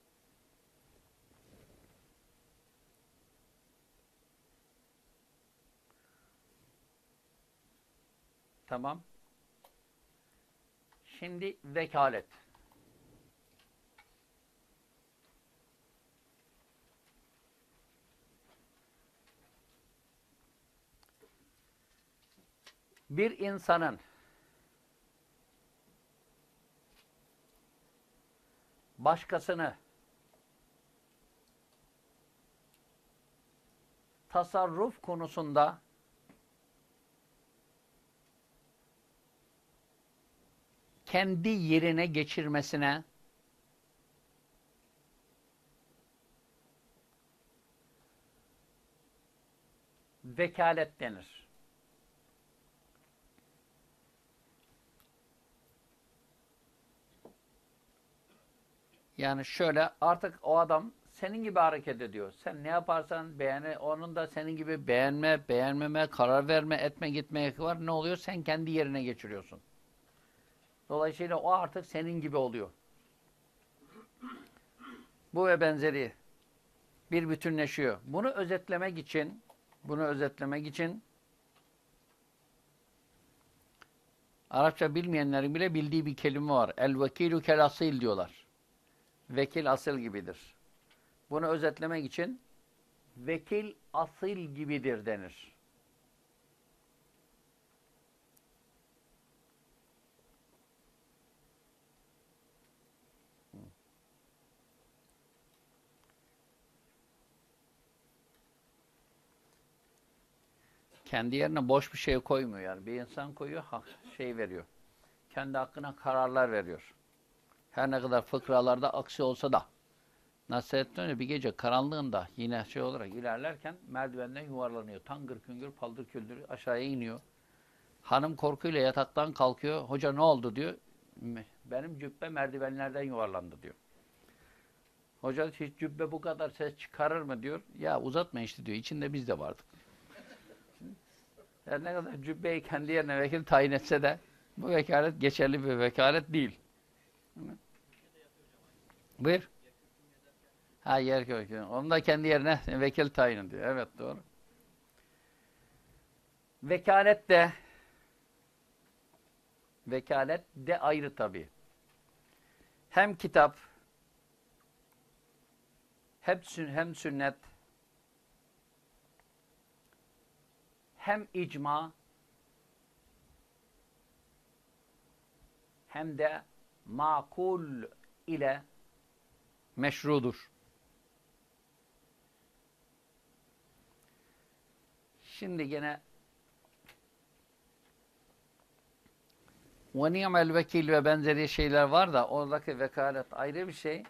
Tamam. Şimdi vekalet. Bir insanın başkasını tasarruf konusunda kendi yerine geçirmesine vekalet denir. Yani şöyle artık o adam senin gibi hareket ediyor. Sen ne yaparsan beğeni, onun da senin gibi beğenme, beğenmeme, karar verme, etme, gitmeye var. Ne oluyor? Sen kendi yerine geçiriyorsun. Dolayısıyla o artık senin gibi oluyor. Bu ve benzeri bir bütünleşiyor. Bunu özetlemek için bunu özetlemek için Arapça bilmeyenlerin bile bildiği bir kelime var. El vekilu kel asil diyorlar. Vekil asıl gibidir. Bunu özetlemek için vekil asıl gibidir denir. Kendi yerine boş bir şey koymuyor yani. Bir insan koyuyor, şey veriyor. Kendi hakkına kararlar veriyor. Her ne kadar fıkralarda aksi olsa da. Nasrettin Hoca bir gece karanlığında yine şey olarak ilerlerken merdivenden yuvarlanıyor. Tangır küngür paldır küldür aşağıya iniyor. Hanım korkuyla yataktan kalkıyor. Hoca ne oldu diyor. Benim cübbe merdivenlerden yuvarlandı diyor. Hoca hiç cübbe bu kadar ses çıkarır mı diyor. Ya uzatma işte diyor. İçinde biz de vardık. Her ne kadar cübbeyi kendi yerine vekil tayin etse de bu vekalet geçerli bir vekalet değil. Buyur. Ha yer kökü. Onu da kendi yerine vekil tayin diyor. Evet doğru. Vekalet de vekalet de ayrı tabi. Hem kitap hem, hem sünnet hem icma hem de makul ile meşrudur. Şimdi gene ve ni'mel vekil ve benzeri şeyler var da oradaki vekalet ayrı bir şey.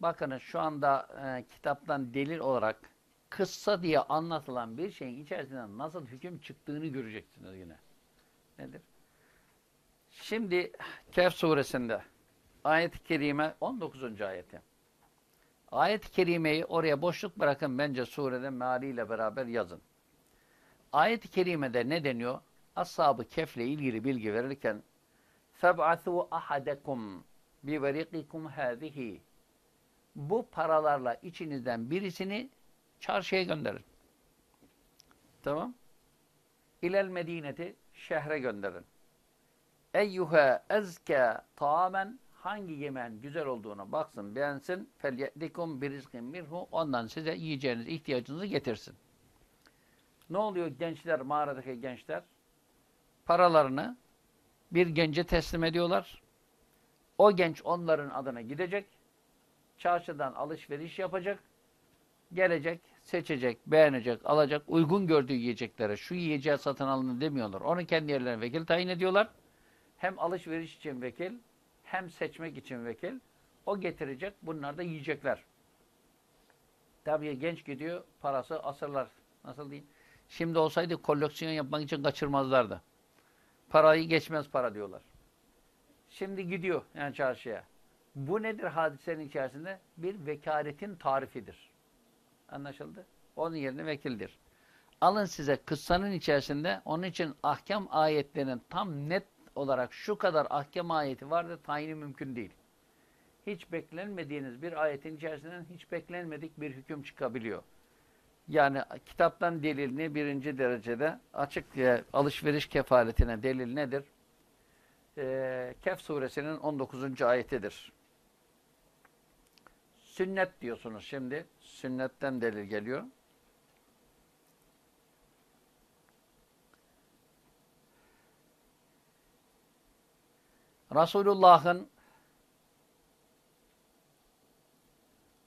Bakınız şu anda e, kitaptan delil olarak kıssa diye anlatılan bir şeyin içerisinden nasıl hüküm çıktığını göreceksiniz yine. Nedir? Şimdi Kehf suresinde ayet-i kerime 19. ayeti. Ayet-i kerimeyi oraya boşluk bırakın bence surede mealiyle beraber yazın. Ayet-i kerimede ne deniyor? Ashab-ı Kehf'le ilgili bilgi verirken فَبْعَثُوا أَحَدَكُمْ بِوَرِقِكُمْ هَذِهِ Bu paralarla içinizden birisini Çarşıya gönderin. Tamam. İlel medineti şehre gönderin. Eyyuha ezke taamen hangi yemen güzel olduğunu baksın, beğensin. Felye'dikum birizkin mirhu ondan size yiyeceğiniz ihtiyacınızı getirsin. Ne oluyor gençler, mağaradaki gençler? Paralarını bir gence teslim ediyorlar. O genç onların adına gidecek. Çarşıdan alışveriş yapacak gelecek, seçecek, beğenecek, alacak, uygun gördüğü yiyeceklere şu yiyeceği satın alın demiyorlar. Onu kendi yerlerine vekil tayin ediyorlar. Hem alışveriş için vekil, hem seçmek için vekil. O getirecek, bunlar da yiyecekler. Tabii genç gidiyor, parası asırlar. Nasıl diyeyim? Şimdi olsaydı koleksiyon yapmak için kaçırmazlardı. Parayı geçmez para diyorlar. Şimdi gidiyor yani çarşıya. Bu nedir hadisenin içerisinde? Bir vekaletin tarifidir. Anlaşıldı? Onun yerine vekildir. Alın size kıssanın içerisinde onun için ahkam ayetlerinin tam net olarak şu kadar ahkam ayeti vardır tayini mümkün değil. Hiç beklenmediğiniz bir ayetin içerisinden hiç beklenmedik bir hüküm çıkabiliyor. Yani kitaptan delilini birinci derecede açık e, alışveriş kefaletine delil nedir? E, Kehf suresinin 19. ayetidir. Sünnet diyorsunuz şimdi. Sünnetten delil geliyor. Resulullah'ın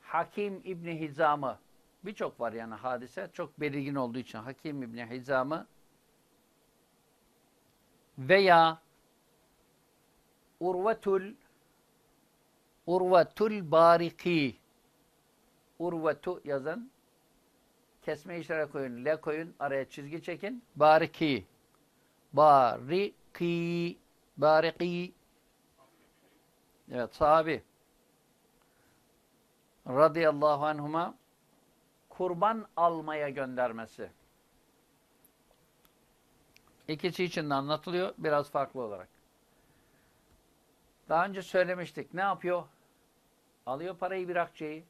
Hakim İbni Hizam'ı birçok var yani hadise çok belirgin olduğu için Hakim İbni Hizam'ı veya Urvetul Urvetul Bariki Urvetu yazın kesme işlere koyun, le koyun, araya çizgi çekin. Bariki Bariki Bariki Evet sahabi radıyallahu anhuma kurban almaya göndermesi. İkisi için de anlatılıyor biraz farklı olarak. Daha önce söylemiştik. Ne yapıyor? Alıyor parayı bir akçeyi.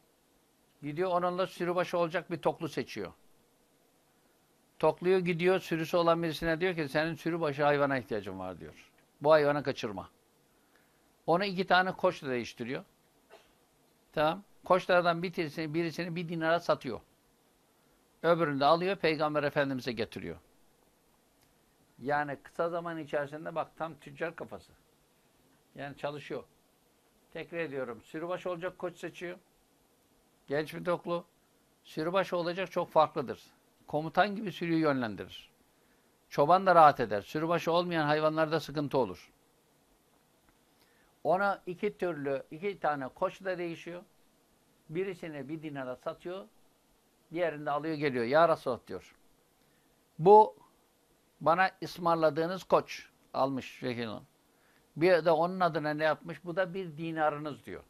Gidiyor onunla sürübaşı olacak bir toklu seçiyor. Tokluyor gidiyor sürüsü olan birisine diyor ki senin sürübaşı hayvana ihtiyacın var diyor. Bu hayvana kaçırma. Onu iki tane koçla değiştiriyor. Tamam. Koçlardan birisini, birisini bir dinara satıyor. Öbürünü de alıyor Peygamber Efendimiz'e getiriyor. Yani kısa zaman içerisinde bak tam tüccar kafası. Yani çalışıyor. Tekrar ediyorum. Sürübaşı olacak koç seçiyor. Genç bir toklu. Sürübaşı olacak çok farklıdır. Komutan gibi sürüyü yönlendirir. Çoban da rahat eder. Sürübaşı olmayan hayvanlarda sıkıntı olur. Ona iki türlü, iki tane koç da değişiyor. Birisini bir dinara satıyor. Diğerini de alıyor geliyor. Ya Resulallah diyor. Bu bana ısmarladığınız koç almış vekilin. Bir de onun adına ne yapmış? Bu da bir dinarınız diyor.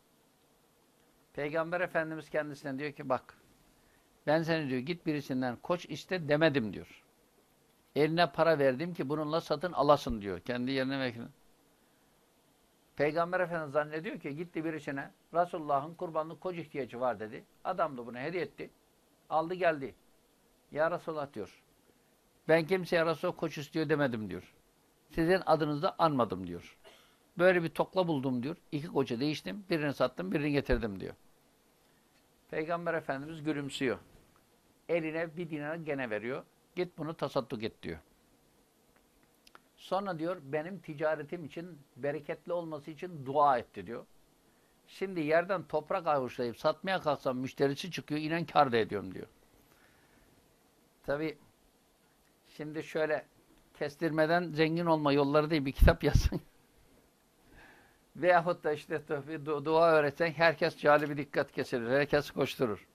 Peygamber Efendimiz kendisine diyor ki bak ben seni diyor git birisinden koç iste demedim diyor. Eline para verdim ki bununla satın alasın diyor. Kendi yerine vekilin. Peygamber Efendimiz zannediyor ki gitti birisine Resulullah'ın kurbanlık koç ihtiyacı var dedi. Adam da bunu hediye etti. Aldı geldi. Ya Resulullah diyor. Ben kimseye Resulullah koç istiyor demedim diyor. Sizin adınızda anmadım diyor. Böyle bir tokla buldum diyor. İki koça değiştim. Birini sattım, birini getirdim diyor. Peygamber Efendimiz gülümsüyor. Eline bir dinar gene veriyor. Git bunu tasadduk et diyor. Sonra diyor benim ticaretim için bereketli olması için dua etti diyor. Şimdi yerden toprak avuçlayıp satmaya kalksam müşterisi çıkıyor. inen kar da ediyorum diyor. Tabi şimdi şöyle kestirmeden zengin olma yolları diye bir kitap yazsın. Veyahut da işte bir dua öğretsen herkes cali bir dikkat kesilir. Herkes koşturur.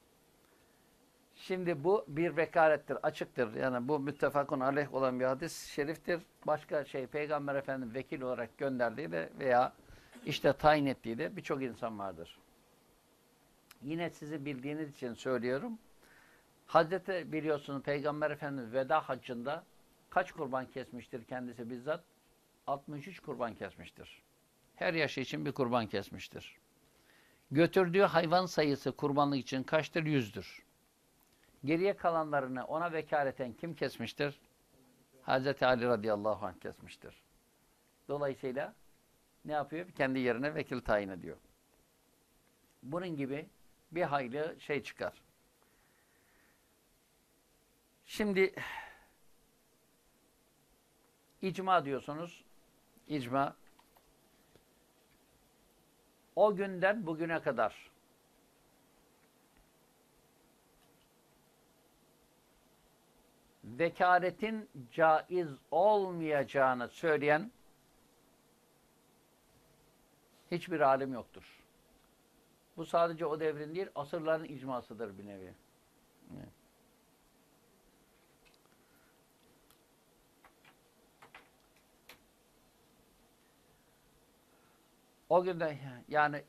Şimdi bu bir vekalettir, açıktır. Yani bu müttefakun aleyh olan bir hadis şeriftir. Başka şey Peygamber Efendimiz vekil olarak gönderdiği de veya işte tayin ettiği de birçok insan vardır. Yine sizi bildiğiniz için söylüyorum. Hazreti biliyorsunuz Peygamber Efendimiz veda haccında kaç kurban kesmiştir kendisi bizzat? 63 kurban kesmiştir. Her yaşı için bir kurban kesmiştir. Götürdüğü hayvan sayısı kurbanlık için kaçtır? Yüzdür. Geriye kalanlarını ona vekaleten kim kesmiştir? Hazreti Ali radıyallahu anh kesmiştir. Dolayısıyla ne yapıyor? Kendi yerine vekil tayin ediyor. Bunun gibi bir hayli şey çıkar. Şimdi icma diyorsunuz. İcma o günden bugüne kadar vekaretin caiz olmayacağını söyleyen hiçbir alim yoktur. Bu sadece o devrin değil, asırların icmasıdır bir nevi. O günde yani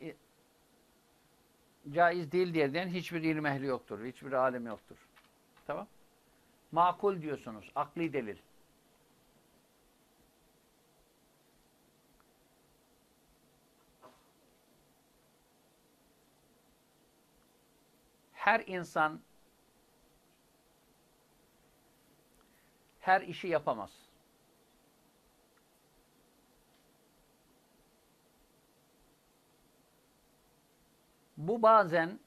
caiz değil diye diyen hiçbir ilim ehli yoktur. Hiçbir alim yoktur. Tamam. Makul diyorsunuz. Akli delil. Her insan her işi yapamaz. Bu bazen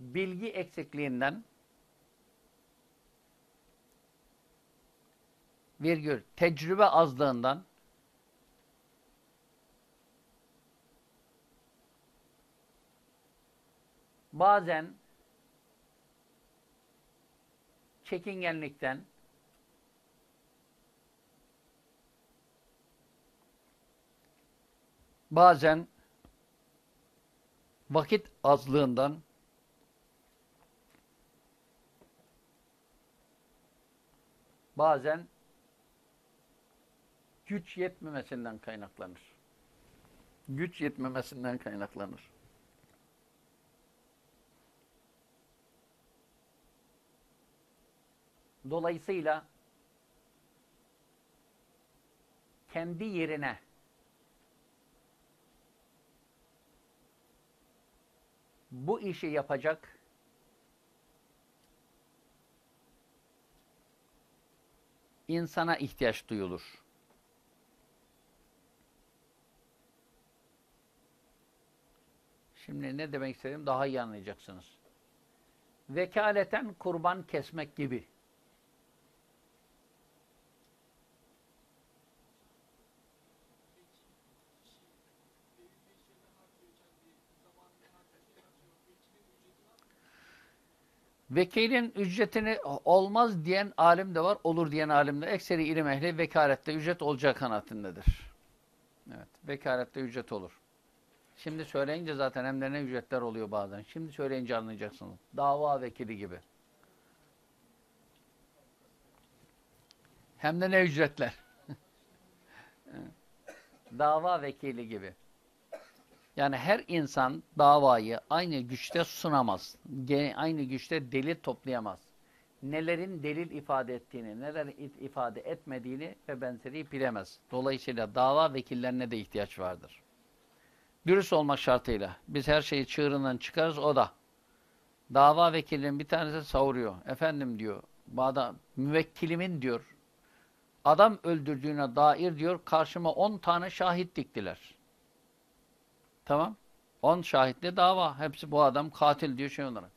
bilgi eksikliğinden virgül tecrübe azlığından bazen çekingenlikten bazen vakit azlığından bazen güç yetmemesinden kaynaklanır. Güç yetmemesinden kaynaklanır. Dolayısıyla kendi yerine bu işi yapacak insana ihtiyaç duyulur. Şimdi ne demek istedim daha iyi anlayacaksınız. Vekaleten kurban kesmek gibi. Vekilin ücretini olmaz diyen alim de var, olur diyen alim de. Ekseri ilim ehli vekalette ücret olacak kanaatindedir. Evet, vekalette ücret olur. Şimdi söyleyince zaten hem de ne ücretler oluyor bazen. Şimdi söyleyince anlayacaksınız. Dava vekili gibi. Hem de ne ücretler. Dava vekili gibi. Yani her insan davayı aynı güçte sunamaz. Aynı güçte delil toplayamaz. Nelerin delil ifade ettiğini, neler ifade etmediğini ve benzeri bilemez. Dolayısıyla dava vekillerine de ihtiyaç vardır. Dürüst olmak şartıyla. Biz her şeyi çığırından çıkarız, o da. Dava vekilinin bir tanesi savuruyor. Efendim diyor, bana, müvekkilimin diyor, adam öldürdüğüne dair diyor, karşıma on tane şahit diktiler. Tamam. On şahitli dava. Hepsi bu adam katil diyor şey olarak.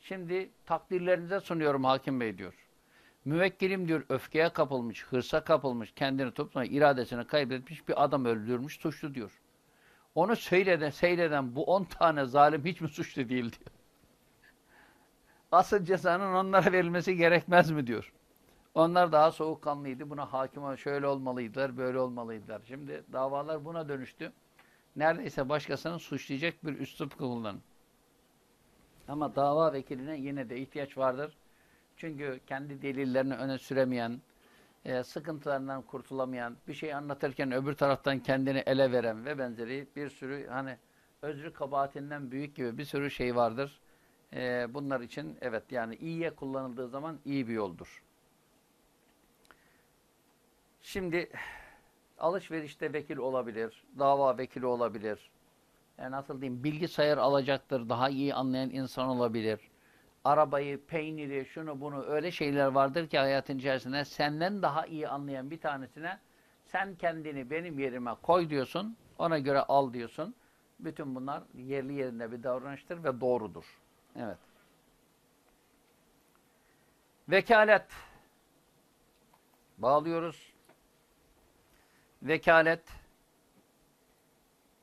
Şimdi takdirlerinize sunuyorum hakim bey diyor. Müvekkilim diyor öfkeye kapılmış, hırsa kapılmış, kendini tutma, iradesini kaybetmiş bir adam öldürmüş, suçlu diyor. Onu seyreden, seyreden bu on tane zalim hiç mi suçlu değil diyor. Asıl cezanın onlara verilmesi gerekmez mi diyor. Onlar daha soğukkanlıydı. Buna hakime şöyle olmalıydılar, böyle olmalıydılar. Şimdi davalar buna dönüştü neredeyse başkasını suçlayacak bir üslup kullanın. Ama dava vekiline yine de ihtiyaç vardır. Çünkü kendi delillerini öne süremeyen, e, sıkıntılarından kurtulamayan, bir şey anlatırken öbür taraftan kendini ele veren ve benzeri bir sürü hani özrü kabahatinden büyük gibi bir sürü şey vardır. E, bunlar için evet yani iyiye kullanıldığı zaman iyi bir yoldur. Şimdi alışverişte vekil olabilir, dava vekili olabilir. Yani nasıl diyeyim, bilgisayar alacaktır, daha iyi anlayan insan olabilir. Arabayı, peyniri, şunu bunu öyle şeyler vardır ki hayatın içerisinde senden daha iyi anlayan bir tanesine sen kendini benim yerime koy diyorsun, ona göre al diyorsun. Bütün bunlar yerli yerinde bir davranıştır ve doğrudur. Evet. Vekalet. Bağlıyoruz vekalet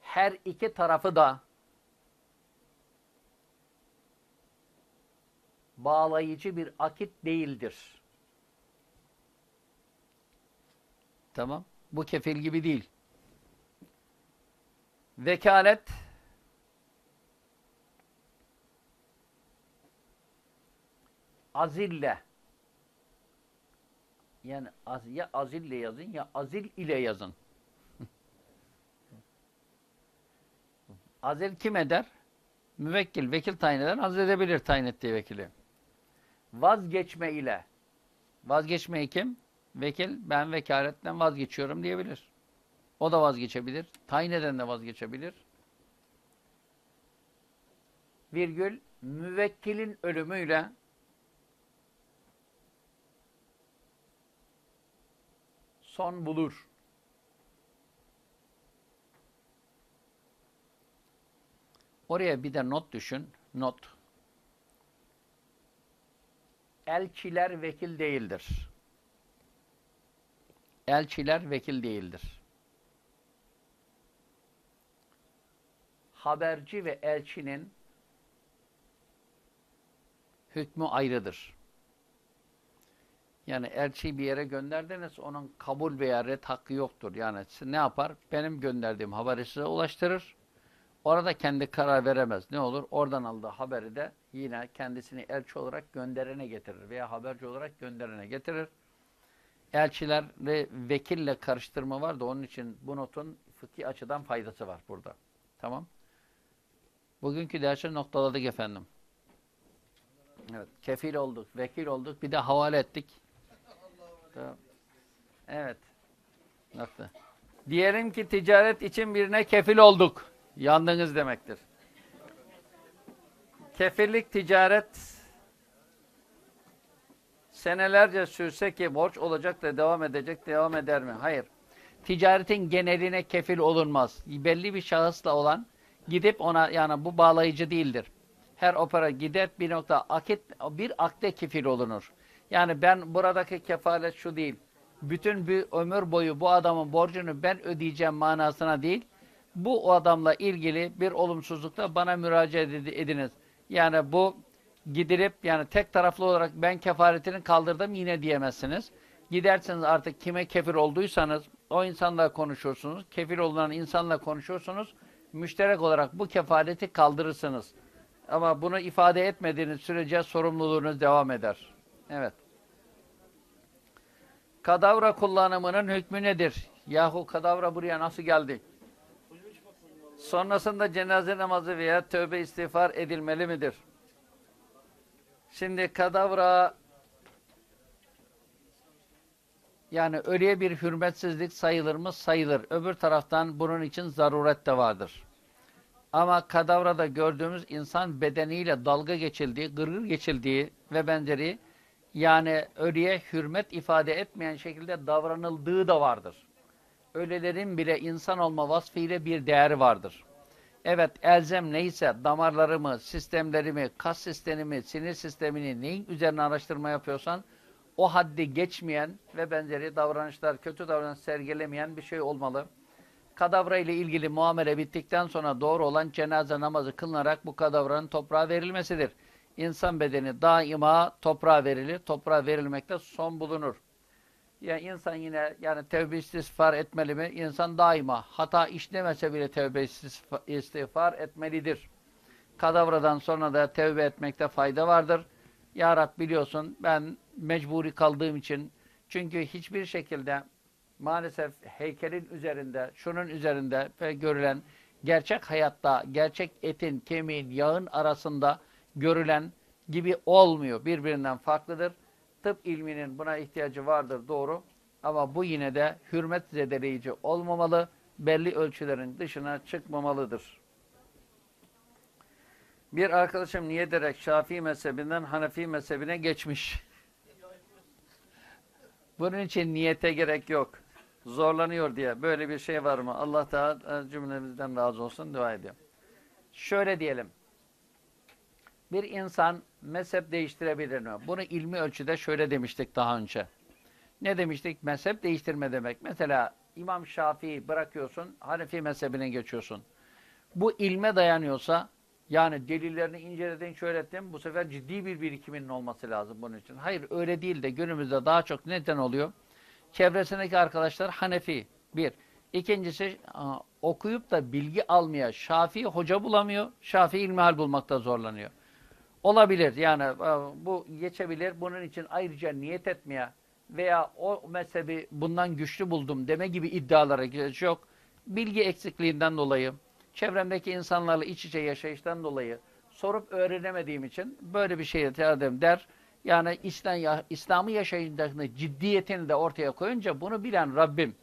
her iki tarafı da bağlayıcı bir akit değildir. Tamam. Bu kefil gibi değil. Vekalet azille yani az, ya azille yazın ya azil ile yazın. Azil kim eder? Müvekkil, vekil tayin eden azil edebilir tayin ettiği vekili. Vazgeçme ile. Vazgeçmeyi kim? Vekil, ben vekaletten vazgeçiyorum diyebilir. O da vazgeçebilir. Tayin eden de vazgeçebilir. Virgül, müvekkilin ölümüyle son bulur. Oraya bir de not düşün. Not. Elçiler vekil değildir. Elçiler vekil değildir. Haberci ve elçinin hükmü ayrıdır. Yani elçiyi bir yere gönderdiniz, onun kabul veya red hakkı yoktur. Yani ne yapar? Benim gönderdiğim haberi size ulaştırır. Orada kendi karar veremez. Ne olur? Oradan aldığı haberi de yine kendisini elçi olarak gönderene getirir veya haberci olarak gönderene getirir. Elçilerle vekille karıştırma var da onun için bu notun fıkhi açıdan faydası var burada. Tamam. Bugünkü dersi noktaladık efendim. Evet. Kefil olduk, vekil olduk. Bir de havale ettik. Tamam. Evet. Nokta. Diyelim ki ticaret için birine kefil olduk. Yandınız demektir. Kefillik ticaret senelerce sürse ki borç olacak da devam edecek, devam eder mi? Hayır. Ticaretin geneline kefil olunmaz. Belli bir şahısla olan gidip ona yani bu bağlayıcı değildir. Her opera gider bir nokta akit bir akde kefil olunur. Yani ben buradaki kefalet şu değil. Bütün bir ömür boyu bu adamın borcunu ben ödeyeceğim manasına değil. Bu o adamla ilgili bir olumsuzlukta bana müracaat ediniz. Yani bu gidilip yani tek taraflı olarak ben kefaretini kaldırdım yine diyemezsiniz. Gidersiniz artık kime kefir olduysanız o insanla konuşursunuz. Kefir olunan insanla konuşursunuz. Müşterek olarak bu kefareti kaldırırsınız. Ama bunu ifade etmediğiniz sürece sorumluluğunuz devam eder. Evet. Kadavra kullanımının hükmü nedir? Yahu kadavra buraya nasıl geldi? Sonrasında cenaze namazı veya tövbe istiğfar edilmeli midir? Şimdi kadavra yani ölüye bir hürmetsizlik sayılır mı? Sayılır. Öbür taraftan bunun için zaruret de vardır. Ama kadavrada gördüğümüz insan bedeniyle dalga geçildiği, gırgır geçildiği ve benzeri yani ölüye hürmet ifade etmeyen şekilde davranıldığı da vardır. Ölülerin bile insan olma vasfıyla bir değeri vardır. Evet elzem neyse damarlarımı, sistemlerimi, kas sistemimi, sinir sistemini neyin üzerine araştırma yapıyorsan o haddi geçmeyen ve benzeri davranışlar, kötü davranış sergilemeyen bir şey olmalı. Kadavra ile ilgili muamele bittikten sonra doğru olan cenaze namazı kılınarak bu kadavranın toprağa verilmesidir. İnsan bedeni daima toprağa verilir. Toprağa verilmekte son bulunur. Yani insan yine yani tevbe istiğfar etmeli mi? İnsan daima hata işlemese bile tevbe istiğfar etmelidir. Kadavradan sonra da tevbe etmekte fayda vardır. Ya Rab biliyorsun ben mecburi kaldığım için çünkü hiçbir şekilde maalesef heykelin üzerinde, şunun üzerinde görülen gerçek hayatta, gerçek etin, kemiğin, yağın arasında görülen gibi olmuyor. Birbirinden farklıdır. Tıp ilminin buna ihtiyacı vardır doğru. Ama bu yine de hürmet zedeleyici olmamalı. Belli ölçülerin dışına çıkmamalıdır. Bir arkadaşım niyet ederek Şafii mezhebinden Hanefi mezhebine geçmiş. Bunun için niyete gerek yok. Zorlanıyor diye. Böyle bir şey var mı? Allah Teala cümlemizden razı olsun. Dua ediyorum. Şöyle diyelim. Bir insan mezhep değiştirebilir mi? Bunu ilmi ölçüde şöyle demiştik daha önce. Ne demiştik? Mezhep değiştirme demek. Mesela İmam Şafii bırakıyorsun, Hanefi mezhebine geçiyorsun. Bu ilme dayanıyorsa Yani delillerini inceledin, şöyle ettin. Bu sefer ciddi bir birikiminin olması lazım bunun için. Hayır öyle değil de günümüzde daha çok neden oluyor? Çevresindeki arkadaşlar Hanefi. Bir. İkincisi okuyup da bilgi almaya Şafii hoca bulamıyor. Şafii ilmihal bulmakta zorlanıyor. Olabilir yani e, bu geçebilir. Bunun için ayrıca niyet etmeye veya o mezhebi bundan güçlü buldum deme gibi iddialara gerek yok. Bilgi eksikliğinden dolayı, çevremdeki insanlarla iç içe yaşayıştan dolayı sorup öğrenemediğim için böyle bir şeye ederim der. Yani İslam, İslam'ı yaşayışındaki ciddiyetini de ortaya koyunca bunu bilen Rabbim.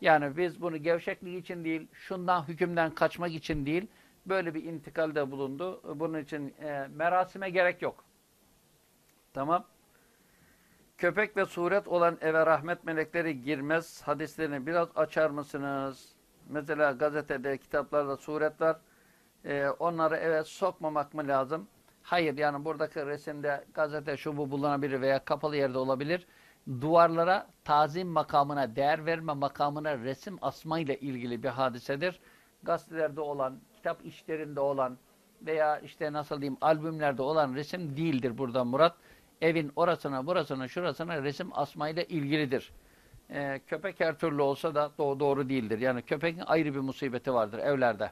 Yani biz bunu gevşeklik için değil, şundan hükümden kaçmak için değil, böyle bir intikalde bulundu. Bunun için e, merasime gerek yok. Tamam. Köpek ve suret olan eve rahmet melekleri girmez. Hadislerini biraz açar mısınız? Mesela gazetede, kitaplarda suret var. E, onları eve sokmamak mı lazım? Hayır yani buradaki resimde gazete şu bu bulunabilir veya kapalı yerde olabilir. Duvarlara tazim makamına, değer verme makamına resim asmayla ilgili bir hadisedir. Gazetelerde olan, kitap işlerinde olan veya işte nasıl diyeyim albümlerde olan resim değildir burada Murat. Evin orasına, burasına, şurasına resim asmayla ilgilidir. Ee, köpek her türlü olsa da doğru, doğru değildir. Yani köpeğin ayrı bir musibeti vardır evlerde.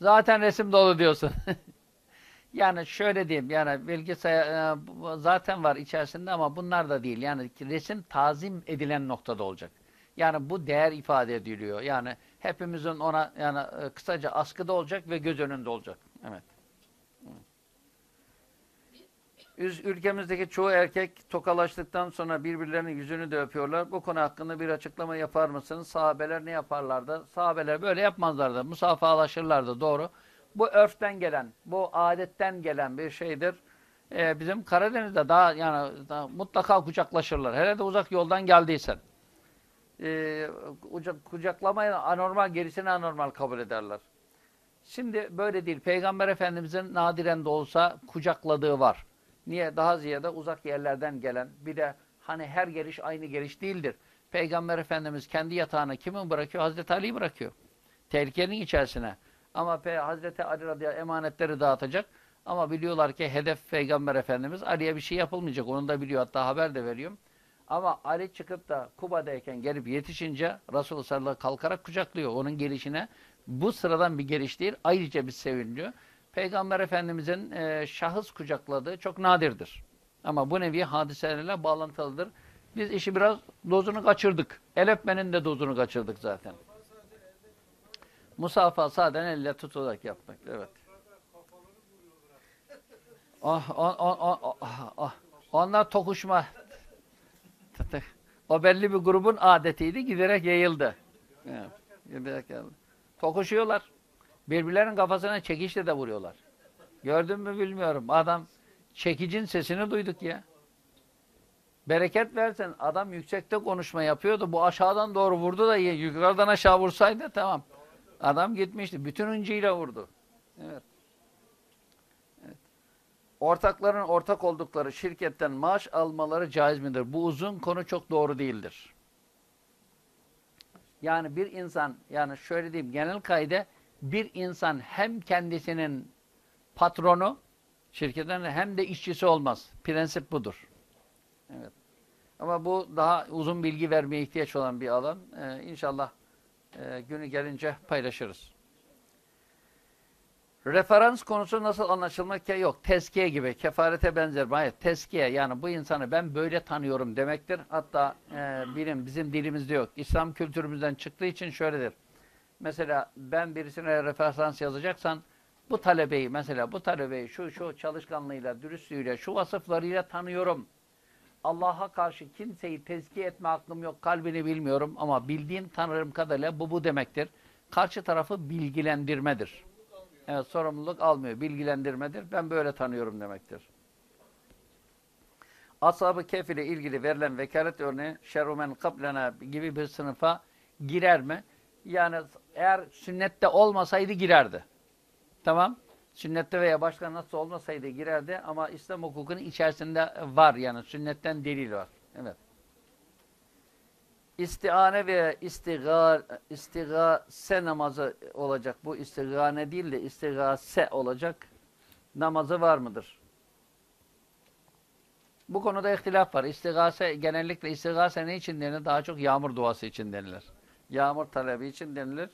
Zaten resim dolu diyorsun. yani şöyle diyeyim yani bilgisayar e, zaten var içerisinde ama bunlar da değil. Yani resim tazim edilen noktada olacak. Yani bu değer ifade ediliyor. Yani hepimizin ona yani e, kısaca askıda olacak ve göz önünde olacak. Evet. Ülkemizdeki çoğu erkek tokalaştıktan sonra birbirlerinin yüzünü de öpüyorlar. Bu konu hakkında bir açıklama yapar mısınız? Sahabeler ne yaparlardı? Sahabeler böyle yapmazlardı. Musafahalaşırlardı doğru. Bu örften gelen, bu adetten gelen bir şeydir. Ee, bizim Karadeniz'de daha yani daha mutlaka kucaklaşırlar. Hele de uzak yoldan geldiysen. Ee, kucaklamayı anormal, gerisini anormal kabul ederler. Şimdi böyle değil. Peygamber Efendimiz'in nadiren de olsa kucakladığı var. Niye? Daha ziyade uzak yerlerden gelen, bir de hani her geliş aynı geliş değildir. Peygamber Efendimiz kendi yatağına kimi bırakıyor? Hazreti Ali'yi bırakıyor. Tehlikenin içerisine. Ama Pe Hazreti Ali radıyallahu emanetleri dağıtacak. Ama biliyorlar ki hedef Peygamber Efendimiz. Ali'ye bir şey yapılmayacak. Onu da biliyor. Hatta haber de veriyorum. Ama Ali çıkıp da Kuba'dayken gelip yetişince Resulullah sallallahu kalkarak kucaklıyor. Onun gelişine bu sıradan bir geliş değil. Ayrıca bir seviniyor. Peygamber Efendimizin e, şahıs kucakladığı çok nadirdir. Ama bu nevi hadiselerle bağlantılıdır. Biz işi biraz dozunu kaçırdık. El öpmenin de dozunu kaçırdık zaten. Musafa sadece elle tutularak yapmak. Evet. Oh, oh, oh, oh, oh, oh. Onlar tokuşma. O belli bir grubun adetiydi. Giderek yayıldı. Evet. Giderek yayıldı. Tokuşuyorlar. Birbirlerinin kafasına çekişle de vuruyorlar. Gördün mü bilmiyorum. Adam çekicin sesini duyduk ya. Bereket versen adam yüksekte konuşma yapıyordu. Bu aşağıdan doğru vurdu da yukarıdan aşağı vursaydı tamam. Adam gitmişti. Bütün öncüyle vurdu. Evet. Ortakların ortak oldukları şirketten maaş almaları caiz midir? Bu uzun konu çok doğru değildir. Yani bir insan yani şöyle diyeyim genel kaide bir insan hem kendisinin patronu şirketten hem de işçisi olmaz. Prensip budur. Evet. Ama bu daha uzun bilgi vermeye ihtiyaç olan bir alan. Ee, inşallah e, günü gelince paylaşırız. Referans konusu nasıl anlaşılmak ki yok. Tezkiye gibi, kefarete benzer. Hayır, tezkiye yani bu insanı ben böyle tanıyorum demektir. Hatta e, bilim bizim dilimizde yok. İslam kültürümüzden çıktığı için şöyledir. Mesela ben birisine referans yazacaksan bu talebeyi mesela bu talebeyi şu şu çalışkanlığıyla, dürüstlüğüyle, şu vasıflarıyla tanıyorum. Allah'a karşı kimseyi tezkiye etme aklım yok, kalbini bilmiyorum ama bildiğim tanırım kadarıyla bu bu demektir. Karşı tarafı bilgilendirmedir. Evet, sorumluluk almıyor, bilgilendirmedir. Ben böyle tanıyorum demektir. Ashab-ı Kehf ile ilgili verilen vekalet örneği şerrumen kablena gibi bir sınıfa girer mi? Yani eğer sünnette olmasaydı girerdi. Tamam. Sünnette veya başka nasıl olmasaydı girerdi ama İslam hukukunun içerisinde var yani sünnetten delil var. Evet. İstiane veya istiga, istigase namazı olacak. Bu istigane değil de istigase olacak. Namazı var mıdır? Bu konuda ihtilaf var. İstigase genellikle istigase ne için denilir? Daha çok yağmur duası için denilir. Yağmur talebi için denilir.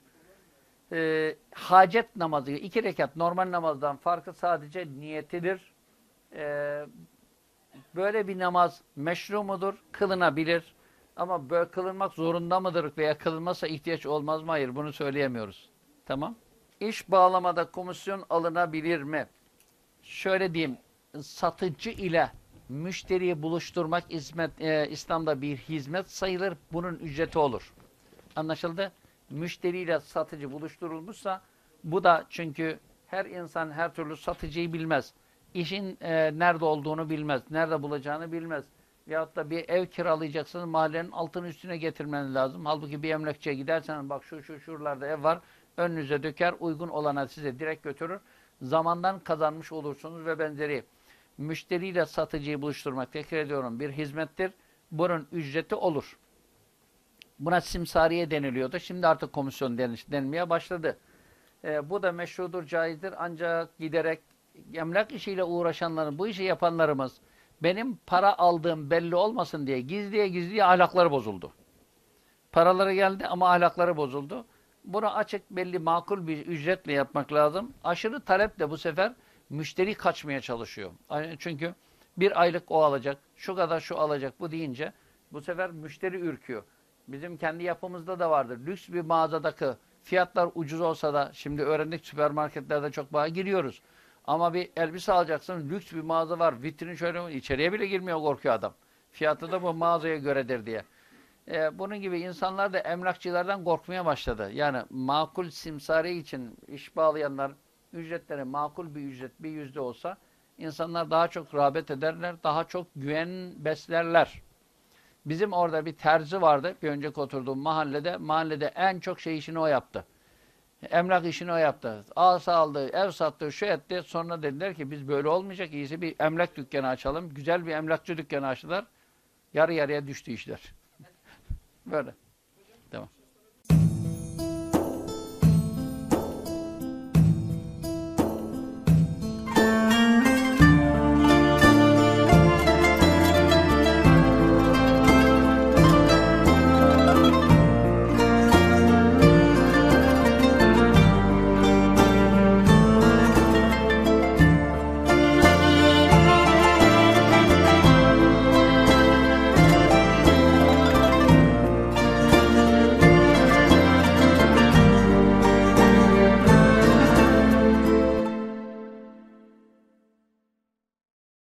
Ee, hacet namazı, iki rekat normal namazdan farkı sadece niyetidir. Ee, böyle bir namaz meşru mudur? Kılınabilir. Ama böyle kılınmak zorunda mıdır veya kılınmazsa ihtiyaç olmaz mı? Hayır bunu söyleyemiyoruz. Tamam. İş bağlamada komisyon alınabilir mi? Şöyle diyeyim. Satıcı ile müşteriyi buluşturmak hizmet, e, İslam'da bir hizmet sayılır. Bunun ücreti olur. Anlaşıldı? Müşteriyle satıcı buluşturulmuşsa bu da çünkü her insan her türlü satıcıyı bilmez. İşin e, nerede olduğunu bilmez. Nerede bulacağını bilmez. Veyahut da bir ev kiralayacaksınız mahallenin altını üstüne getirmeniz lazım. Halbuki bir emlakçıya giderseniz bak şu şu şuralarda ev var. Önünüze döker uygun olana size direkt götürür. Zamandan kazanmış olursunuz ve benzeri. Müşteriyle satıcıyı buluşturmak tekrar ediyorum bir hizmettir. Bunun ücreti olur. Buna simsariye deniliyordu. Şimdi artık komisyon deniş, denmeye başladı. E, bu da meşrudur, caizdir. Ancak giderek emlak işiyle uğraşanların, bu işi yapanlarımız benim para aldığım belli olmasın diye gizliye gizliye ahlakları bozuldu. Paraları geldi ama ahlakları bozuldu. Bunu açık belli makul bir ücretle yapmak lazım. Aşırı talep de bu sefer müşteri kaçmaya çalışıyor. Çünkü bir aylık o alacak, şu kadar şu alacak bu deyince bu sefer müşteri ürküyor. Bizim kendi yapımızda da vardır. Lüks bir mağazadaki fiyatlar ucuz olsa da şimdi öğrendik süpermarketlerde çok bağa giriyoruz. Ama bir elbise alacaksın lüks bir mağaza var. Vitrin şöyle içeriye bile girmiyor korkuyor adam. Fiyatı da bu mağazaya göredir diye. Ee, bunun gibi insanlar da emlakçılardan korkmaya başladı. Yani makul simsari için iş bağlayanlar ücretleri makul bir ücret bir yüzde olsa insanlar daha çok rağbet ederler, daha çok güven beslerler. Bizim orada bir terzi vardı. Bir önceki oturduğum mahallede. Mahallede en çok şey işini o yaptı. Emlak işini o yaptı. Asa aldı, ev sattı, şu etti. Sonra dediler ki biz böyle olmayacak. İyisi bir emlak dükkanı açalım. Güzel bir emlakçı dükkanı açtılar. Yarı yarıya düştü işler. böyle. Tamam.